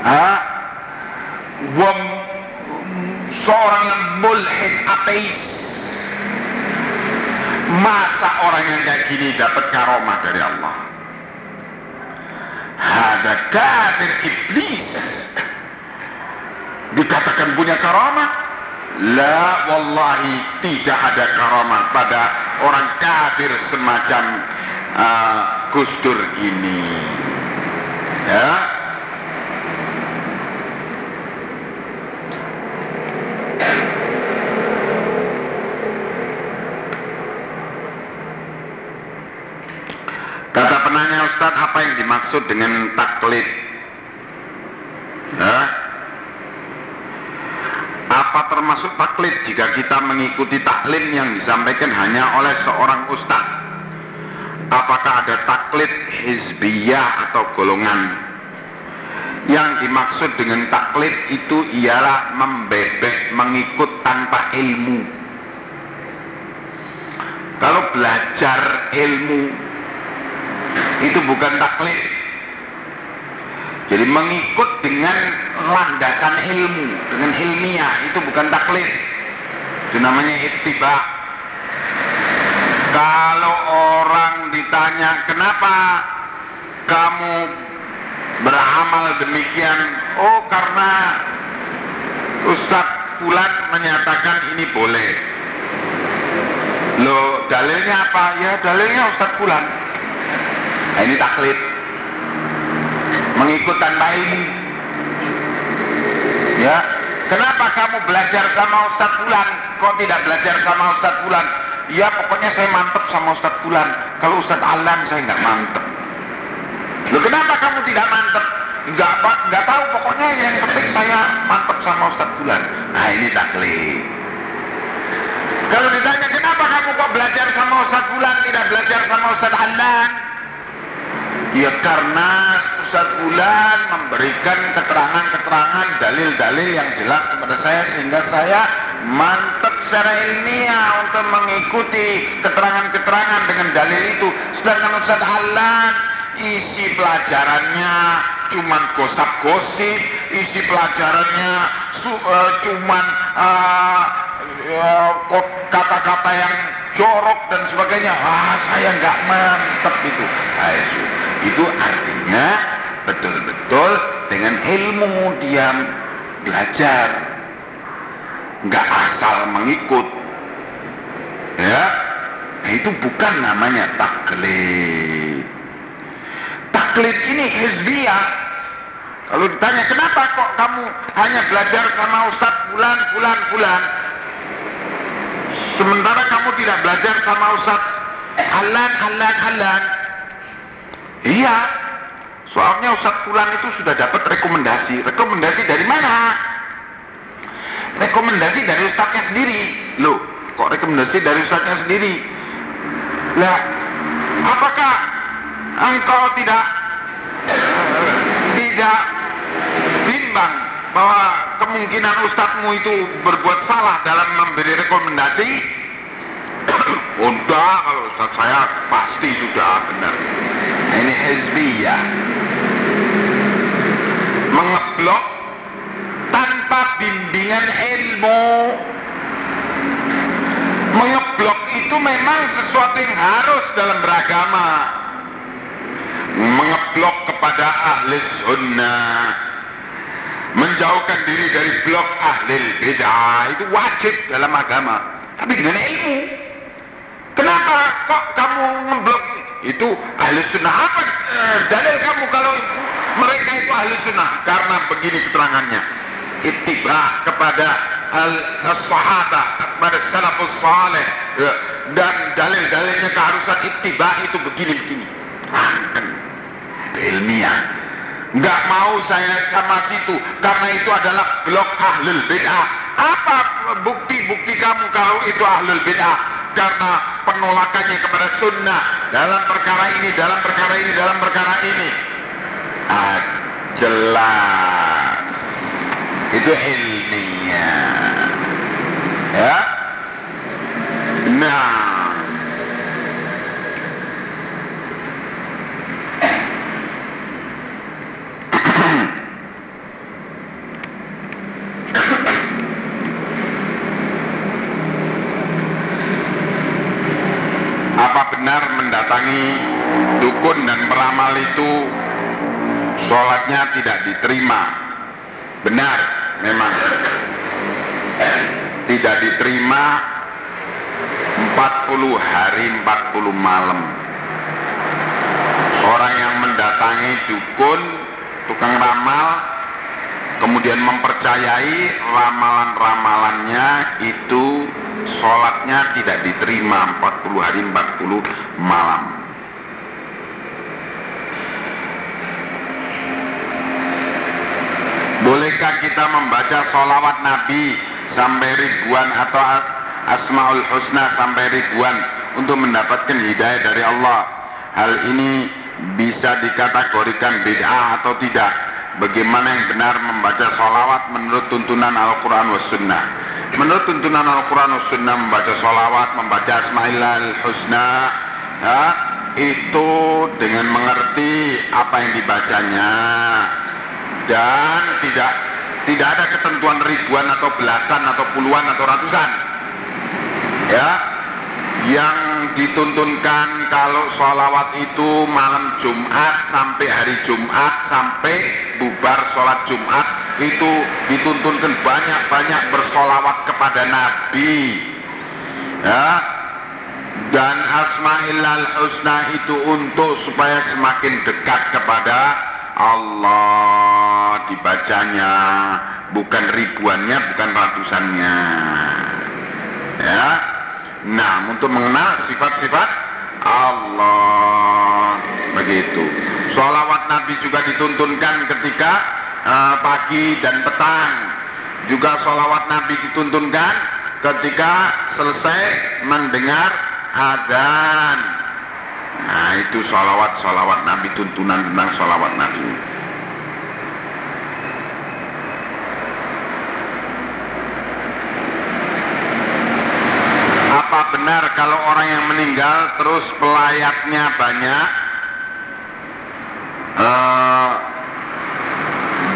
ha? Wam, seorang mulhid ateis. Masa orang yang kayak gini dapat karomah dari Allah? Ada kafir iblis. Dikatakan punya karomah la wallahi tidak ada karomah pada orang kafir semacam uh, ini ya Kata penanya Ustadz apa yang dimaksud dengan taklid? Ya? Apa termasuk taklid jika kita mengikuti taklim yang disampaikan hanya oleh seorang ustadz? Apakah ada taklid hizbiyah atau golongan? Yang dimaksud dengan taklid itu ialah membebek, mengikut tanpa ilmu. Kalau belajar ilmu itu bukan taklid. Jadi mengikut dengan landasan ilmu, dengan ilmiah itu bukan taklid. Itu namanya ittiba. Kalau orang ditanya kenapa kamu beramal demikian? Oh karena Ustadz Fulan menyatakan ini boleh. Lo dalilnya apa? Ya dalilnya Ustadz Fulan. Nah, ini taklid. Mengikut tanpa ilmu. Ya, kenapa kamu belajar sama Ustadz Fulan? Kok tidak belajar sama Ustadz Fulan? Ya pokoknya saya mantep sama Ustadz Fulan. Kalau Ustadz Alam saya nggak mantep. Lo kenapa kamu tidak mantep? Nggak nggak tahu pokoknya yang penting saya mantep sama Ustadz Fulan. Nah ini taklid. Kalau ditanya kenapa kamu kok belajar sama Ustadz Fulan tidak belajar sama Ustadz Alam? Ya karena Ustadz Fulan memberikan keterangan-keterangan dalil-dalil yang jelas kepada saya sehingga saya mantap secara ilmiah untuk mengikuti keterangan-keterangan dengan dalil itu. Sedangkan Ustadz Alan isi pelajarannya cuman gosip-gosip, isi pelajarannya uh, cuman uh, kata-kata yang jorok dan sebagainya. Ah, saya nggak mantep itu. Nah, itu artinya betul-betul dengan ilmu dia belajar, nggak asal mengikut. Ya, nah, itu bukan namanya taklid. Taklid ini hizbiyah. Kalau ditanya kenapa kok kamu hanya belajar sama Ustadz bulan, bulan, bulan, sementara kamu tidak belajar sama Ustadz Alan, Alan, Alan. Iya, soalnya Ustadz Fulan itu sudah dapat rekomendasi. Rekomendasi dari mana? Rekomendasi dari Ustadznya sendiri. Loh, kok rekomendasi dari Ustadznya sendiri? Lah, apakah engkau tidak tidak bimbang bahwa kemungkinan ustadzmu itu berbuat salah dalam memberi rekomendasi? Udah, kalau ustadz saya pasti sudah benar. Ini hizbiyah. Mengeblok tanpa bimbingan ilmu. Mengeblok itu memang sesuatu yang harus dalam beragama. Mengeblok kepada ahli sunnah. Menjauhkan diri dari blok ahli bid'ah itu wajib dalam agama. Tapi dengan ilmu. Kenapa kok kamu ngeblok itu ahli sunnah apa? Dalil kamu kalau mereka itu ahli sunnah. Karena begini keterangannya. Ittiba kepada al-sahabah kepada salafus saleh ya, dan dalil-dalilnya keharusan ittiba itu begini-begini. Ilmiah. Nggak mau saya sama situ. Karena itu adalah blok ahlul bid'ah apa bukti-bukti kamu kalau itu ahlul bid'ah karena penolakannya kepada sunnah dalam perkara ini, dalam perkara ini, dalam perkara ini. Ah, jelas. Itu ilmiah. Ya. Nah. apa benar mendatangi dukun dan peramal itu sholatnya tidak diterima. Benar memang. Tidak diterima 40 hari 40 malam. Orang yang mendatangi dukun tukang ramal kemudian mempercayai ramalan-ramalannya itu sholatnya tidak diterima 40 hari 40 malam. Bolehkah kita membaca sholawat nabi sampai ribuan atau asmaul husna sampai ribuan untuk mendapatkan hidayah dari Allah? Hal ini bisa dikategorikan bid'ah atau tidak? Bagaimana yang benar membaca sholawat menurut tuntunan Al-Quran wa Sunnah menurut tuntunan Al-Quran Sunnah membaca sholawat, membaca Asmaul Husna ya, itu dengan mengerti apa yang dibacanya. Dan tidak tidak ada ketentuan ribuan atau belasan atau puluhan atau ratusan. Ya yang dituntunkan kalau sholawat itu malam Jumat sampai hari Jumat sampai bubar sholat Jumat itu dituntunkan banyak-banyak bersolawat kepada Nabi. Ya. Dan Asmaul Husna itu untuk supaya semakin dekat kepada Allah dibacanya. Bukan ribuannya bukan ratusannya. Ya Nah, untuk mengenal sifat-sifat Allah begitu. Sholawat Nabi juga dituntunkan ketika uh, pagi dan petang. Juga sholawat Nabi dituntunkan ketika selesai mendengar adzan. Nah, itu sholawat-sholawat Nabi tuntunan tentang sholawat Nabi. Benar kalau orang yang meninggal terus pelayatnya banyak? Uh,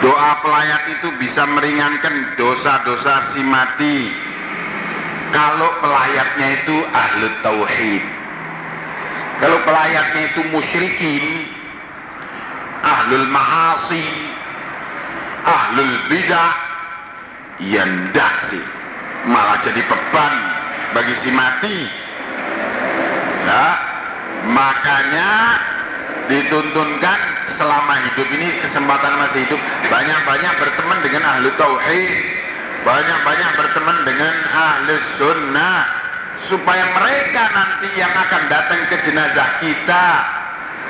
doa pelayat itu bisa meringankan dosa-dosa si mati. Kalau pelayatnya itu ahlu tauhid. Kalau pelayatnya itu musyrikin ahlul mahasi ahlul bidah ya ndak sih. Malah jadi beban bagi si mati. Ya makanya dituntunkan selama hidup ini kesempatan masih hidup. Banyak-banyak berteman dengan ahlu tauhid. Banyak-banyak berteman dengan ahlu sunnah. Supaya mereka nanti yang akan datang ke jenazah kita.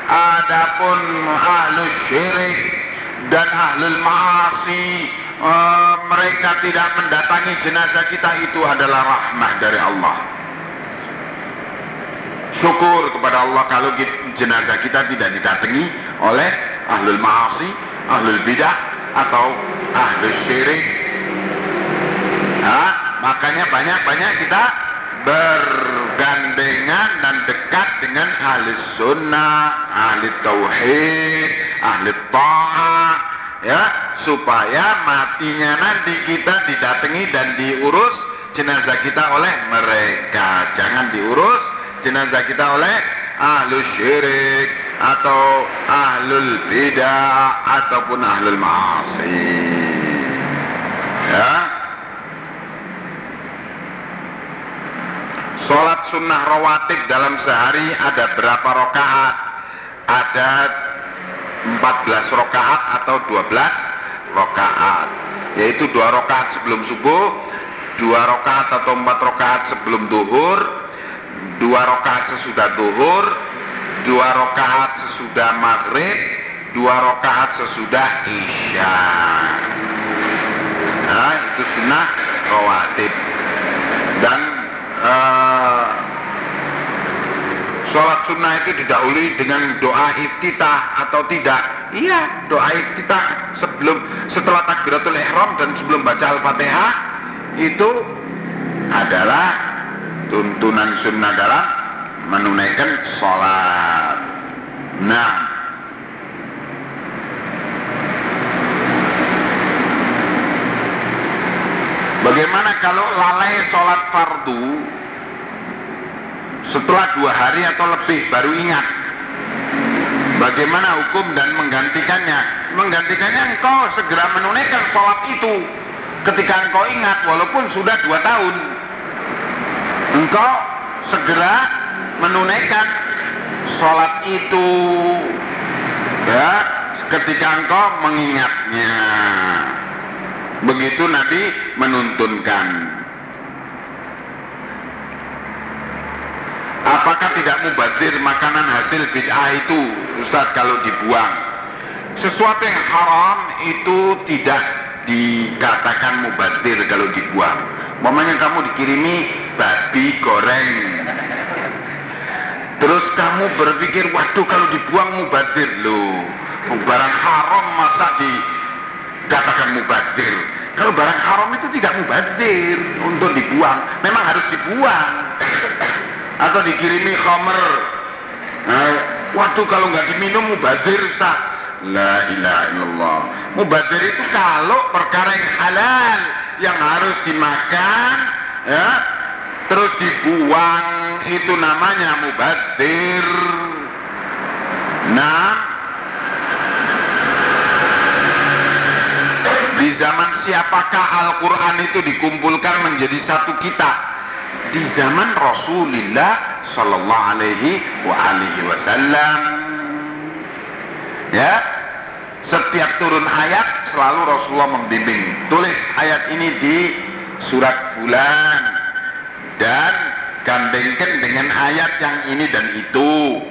Adapun ahlu syirik dan ahlul maasi uh, mereka tidak mendatangi jenazah kita itu adalah rahmah dari Allah. Syukur kepada Allah kalau jenazah kita tidak didatangi oleh ahlul maasi, ahlul bidah atau ahlul syirik. Nah, makanya banyak-banyak kita bergandengan dan dekat dengan ahli sunnah, ahli tauhid, ahli ta'ah, ya supaya matinya nanti kita didatangi dan diurus jenazah kita oleh mereka. Jangan diurus jenazah kita oleh ahlu syirik atau ahlul bidah ataupun ahlul maasi. Ya. Sholat sunnah rawatib dalam sehari ada berapa rokaat? Ada 14 rokaat atau 12 rokaat. Yaitu dua rokaat sebelum subuh dua rokaat atau empat rokaat sebelum duhur dua rokaat sesudah duhur dua rokaat sesudah maghrib dua rokaat sesudah isya. Nah itu sunnah rawatib. Dan uh, Sholat sunnah itu didahului dengan doa iftitah atau tidak? Iya, doa iftitah sebelum setelah takbiratul ihram dan sebelum baca Al-Fatihah itu adalah tuntunan sunnah dalam menunaikan sholat. Nah, bagaimana kalau lalai sholat fardu setelah dua hari atau lebih baru ingat bagaimana hukum dan menggantikannya. Menggantikannya engkau segera menunaikan sholat itu ketika engkau ingat walaupun sudah dua tahun. Engkau segera menunaikan sholat itu ya ketika engkau mengingatnya. Begitu Nabi menuntunkan Apakah tidak mubazir makanan hasil bid'ah itu Ustaz kalau dibuang? Sesuatu yang haram itu tidak dikatakan mubazir kalau dibuang. Mamanya kamu dikirimi babi goreng. Terus kamu berpikir waduh kalau dibuang mubazir. Loh Barang haram masa dikatakan mubazir? Kalau barang haram itu tidak mubazir untuk dibuang Memang harus dibuang atau dikirimi khamer. Nah, waktu kalau nggak diminum mubazir sah la ilaha illallah. Mubazir itu kalau perkara yang halal yang harus dimakan ya. Terus dibuang itu namanya mubadir. Nah, di zaman siapakah Al-Quran itu dikumpulkan menjadi satu kitab? Di zaman Rasulullah Sallallahu Alaihi wa alihi Wasallam. Ya, setiap turun ayat selalu Rasulullah membimbing. Tulis ayat ini di surat bulan dan gandengkan dengan ayat yang ini dan itu.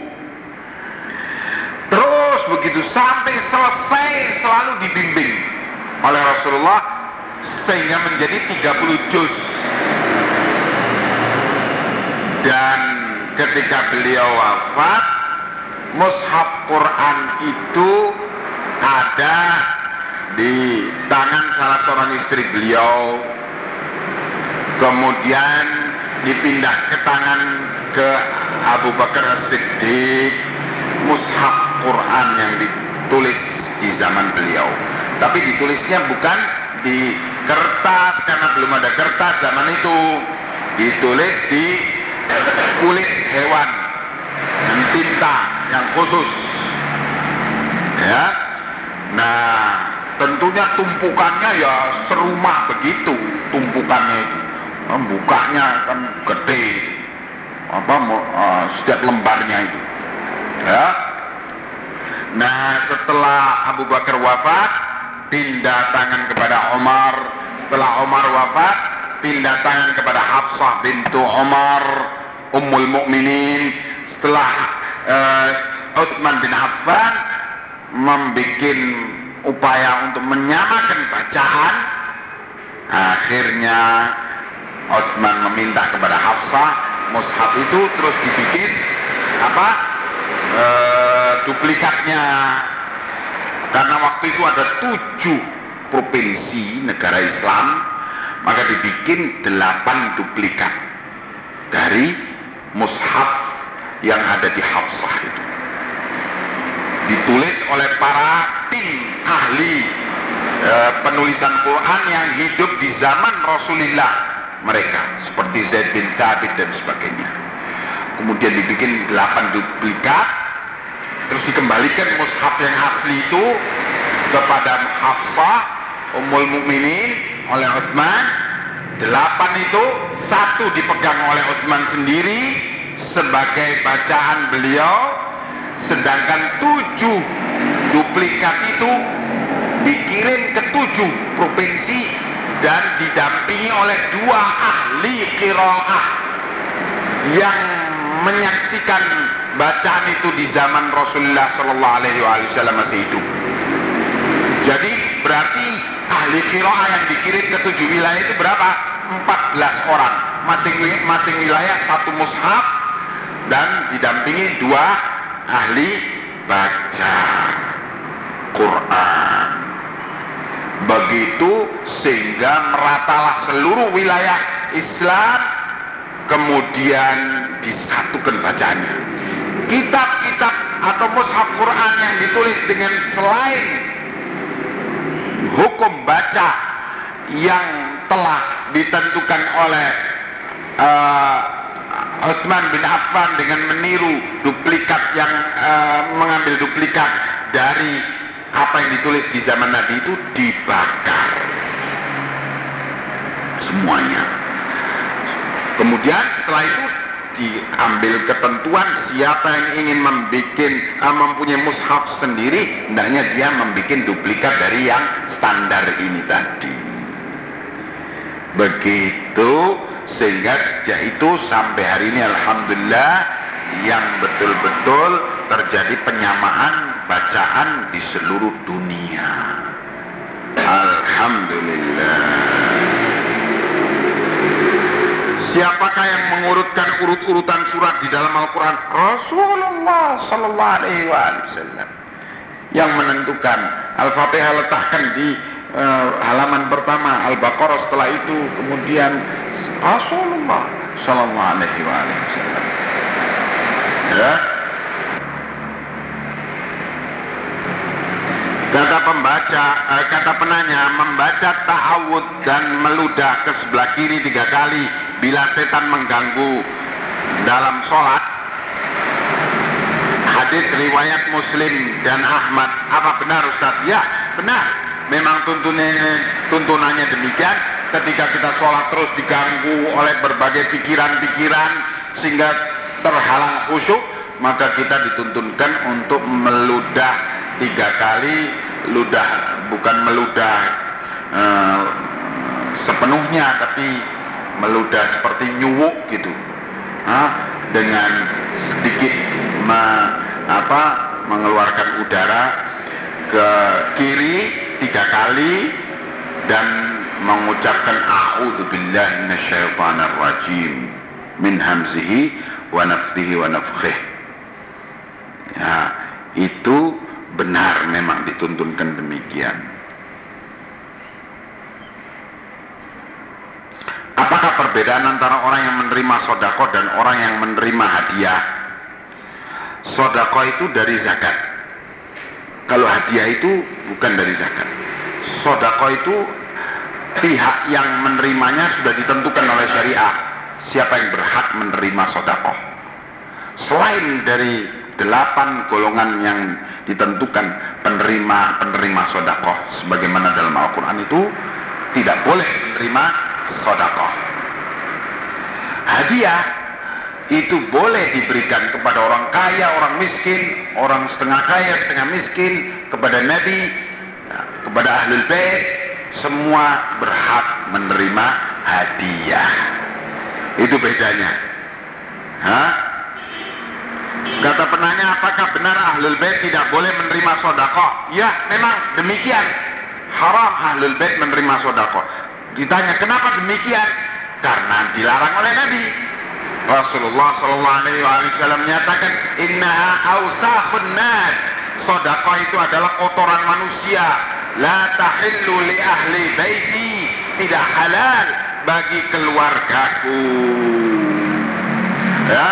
Terus begitu sampai selesai selalu dibimbing oleh Rasulullah sehingga menjadi 30 juz. Dan ketika beliau wafat, mushaf Quran itu ada di tangan salah seorang istri beliau. Kemudian dipindah ke tangan ke Abu Bakar As-Siddiq. Mushaf Quran yang ditulis di zaman beliau. Tapi ditulisnya bukan di kertas karena belum ada kertas zaman itu. Ditulis di kulit hewan dan tinta yang khusus. Ya. Nah tentunya tumpukannya ya serumah begitu tumpukannya itu. Bukanya kan gede. Apa uh, setiap lembarnya itu. Ya. Nah setelah Abu Bakar wafat pindah tangan kepada Omar. Setelah Omar wafat pindah tangan kepada Hafsah bintu Omar Ummul Mukminin. Setelah uh, Utsman bin Affan membuat upaya untuk menyamakan bacaan akhirnya Osman meminta kepada Hafsah mushaf itu terus dibikin apa e, duplikatnya. Karena waktu itu ada tujuh provinsi negara Islam maka dibikin delapan duplikat dari mushaf yang ada di Hafsah itu ditulis oleh para tim ahli e, penulisan Quran yang hidup di zaman Rasulullah mereka seperti Zaid bin Thabit dan sebagainya. Kemudian dibikin delapan duplikat, terus dikembalikan mushaf yang asli itu kepada Hafsah Ummul Mukminin oleh Utsman. Delapan itu satu dipegang oleh Utsman sendiri sebagai bacaan beliau, sedangkan tujuh duplikat itu dikirim ke tujuh provinsi dan didampingi oleh dua ahli kiroah yang menyaksikan bacaan itu di zaman Rasulullah Shallallahu Alaihi Wasallam masih hidup. Jadi berarti ahli kiroah yang dikirim ke tujuh wilayah itu berapa? 14 orang. Masing masing wilayah satu mushaf dan didampingi dua ahli baca Quran. Begitu sehingga meratalah seluruh wilayah Islam kemudian disatukan bacanya. Kitab-kitab atau mushaf Quran yang ditulis dengan selain hukum baca yang telah ditentukan oleh uh, Utsman bin Affan dengan meniru duplikat yang uh, mengambil duplikat dari apa yang ditulis di zaman Nabi itu dibakar. Semuanya. Kemudian setelah itu diambil ketentuan siapa yang ingin membuat uh, mempunyai mushaf sendiri hendaknya dia membuat duplikat dari yang standar ini tadi begitu sehingga sejak itu sampai hari ini Alhamdulillah yang betul-betul terjadi penyamaan bacaan di seluruh dunia. Alhamdulillah. Siapakah yang mengurutkan urut-urutan surat di dalam Al-Quran? Rasulullah Sallallahu Alaihi Wasallam yang menentukan. Al-Fatihah letakkan di uh, halaman pertama, Al-Baqarah setelah itu, kemudian Rasulullah Sallallahu Alaihi Wasallam. Ya, Kata pembaca, eh, kata penanya, membaca ta'awud dan meludah ke sebelah kiri tiga kali bila setan mengganggu dalam sholat. Hadis riwayat Muslim dan Ahmad. Apa benar Ustaz? Ya benar. Memang tuntunannya, tuntunannya demikian. Ketika kita sholat terus diganggu oleh berbagai pikiran-pikiran sehingga terhalang khusyuk maka kita dituntunkan untuk meludah tiga kali ludah bukan meludah uh, sepenuhnya tapi meludah seperti nyuwuk gitu dengan sedikit me, apa, mengeluarkan udara ke kiri tiga kali dan mengucapkan a'udzubillahi minasyaitonir rajim min hamzihi wa nafthihi wa nafkhih. Ya, itu benar memang dituntunkan demikian. Apakah perbedaan antara orang yang menerima sodako dan orang yang menerima hadiah? Sodako itu dari zakat. Kalau hadiah itu bukan dari zakat. Sodako itu pihak yang menerimanya sudah ditentukan oleh syariah. Siapa yang berhak menerima sodako? Selain dari delapan golongan yang ditentukan penerima penerima sodakoh sebagaimana dalam Al-Quran itu tidak boleh menerima sodakoh hadiah itu boleh diberikan kepada orang kaya, orang miskin, orang setengah kaya, setengah miskin, kepada Nabi, kepada Ahlul Bait, semua berhak menerima hadiah. Itu bedanya. Hah? Kata penanya, apakah benar Ahlul Bait tidak boleh menerima sodako? Ya, memang demikian. Haram Ahlul Bait menerima sodako. Ditanya, kenapa demikian? Karena dilarang oleh Nabi. Rasulullah Sallallahu Alaihi Wasallam menyatakan, Innaha awsahun nas. Sodako itu adalah kotoran manusia. La tahillu li ahli baiti. Tidak halal bagi keluargaku. Ya,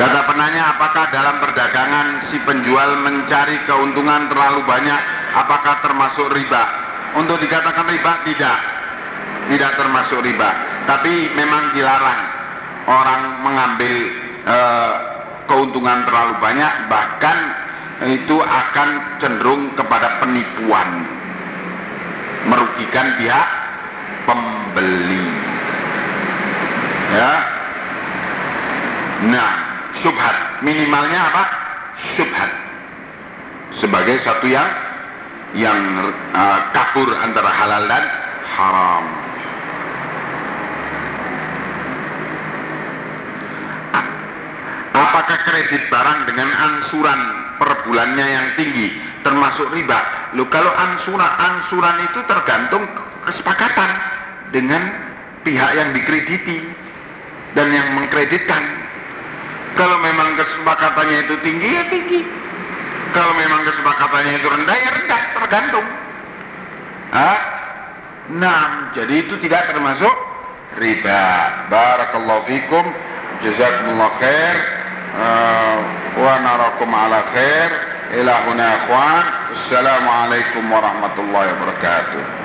Kata penanya, apakah dalam perdagangan si penjual mencari keuntungan terlalu banyak? Apakah termasuk riba? Untuk dikatakan riba, tidak. Tidak termasuk riba. Tapi memang dilarang orang mengambil e, keuntungan terlalu banyak, bahkan itu akan cenderung kepada penipuan. Merugikan pihak pembeli. Ya. Nah, syubhat minimalnya apa? Syubhat sebagai satu yang yang uh, kabur antara halal dan haram. Apakah kredit barang dengan ansuran per bulannya yang tinggi termasuk riba? Lo kalau ansuran ansuran itu tergantung kesepakatan dengan pihak yang dikrediti dan yang mengkreditkan kalau memang kesepakatannya itu tinggi ya tinggi. Kalau memang kesepakatannya itu rendah ya rendah, tergantung. Hah? Nah, jadi itu tidak termasuk riba. Barakallahu fikum, jazakumullah khair. Uh, wa narakum ala khair. Ilahuna akhwan. Assalamualaikum warahmatullahi wabarakatuh.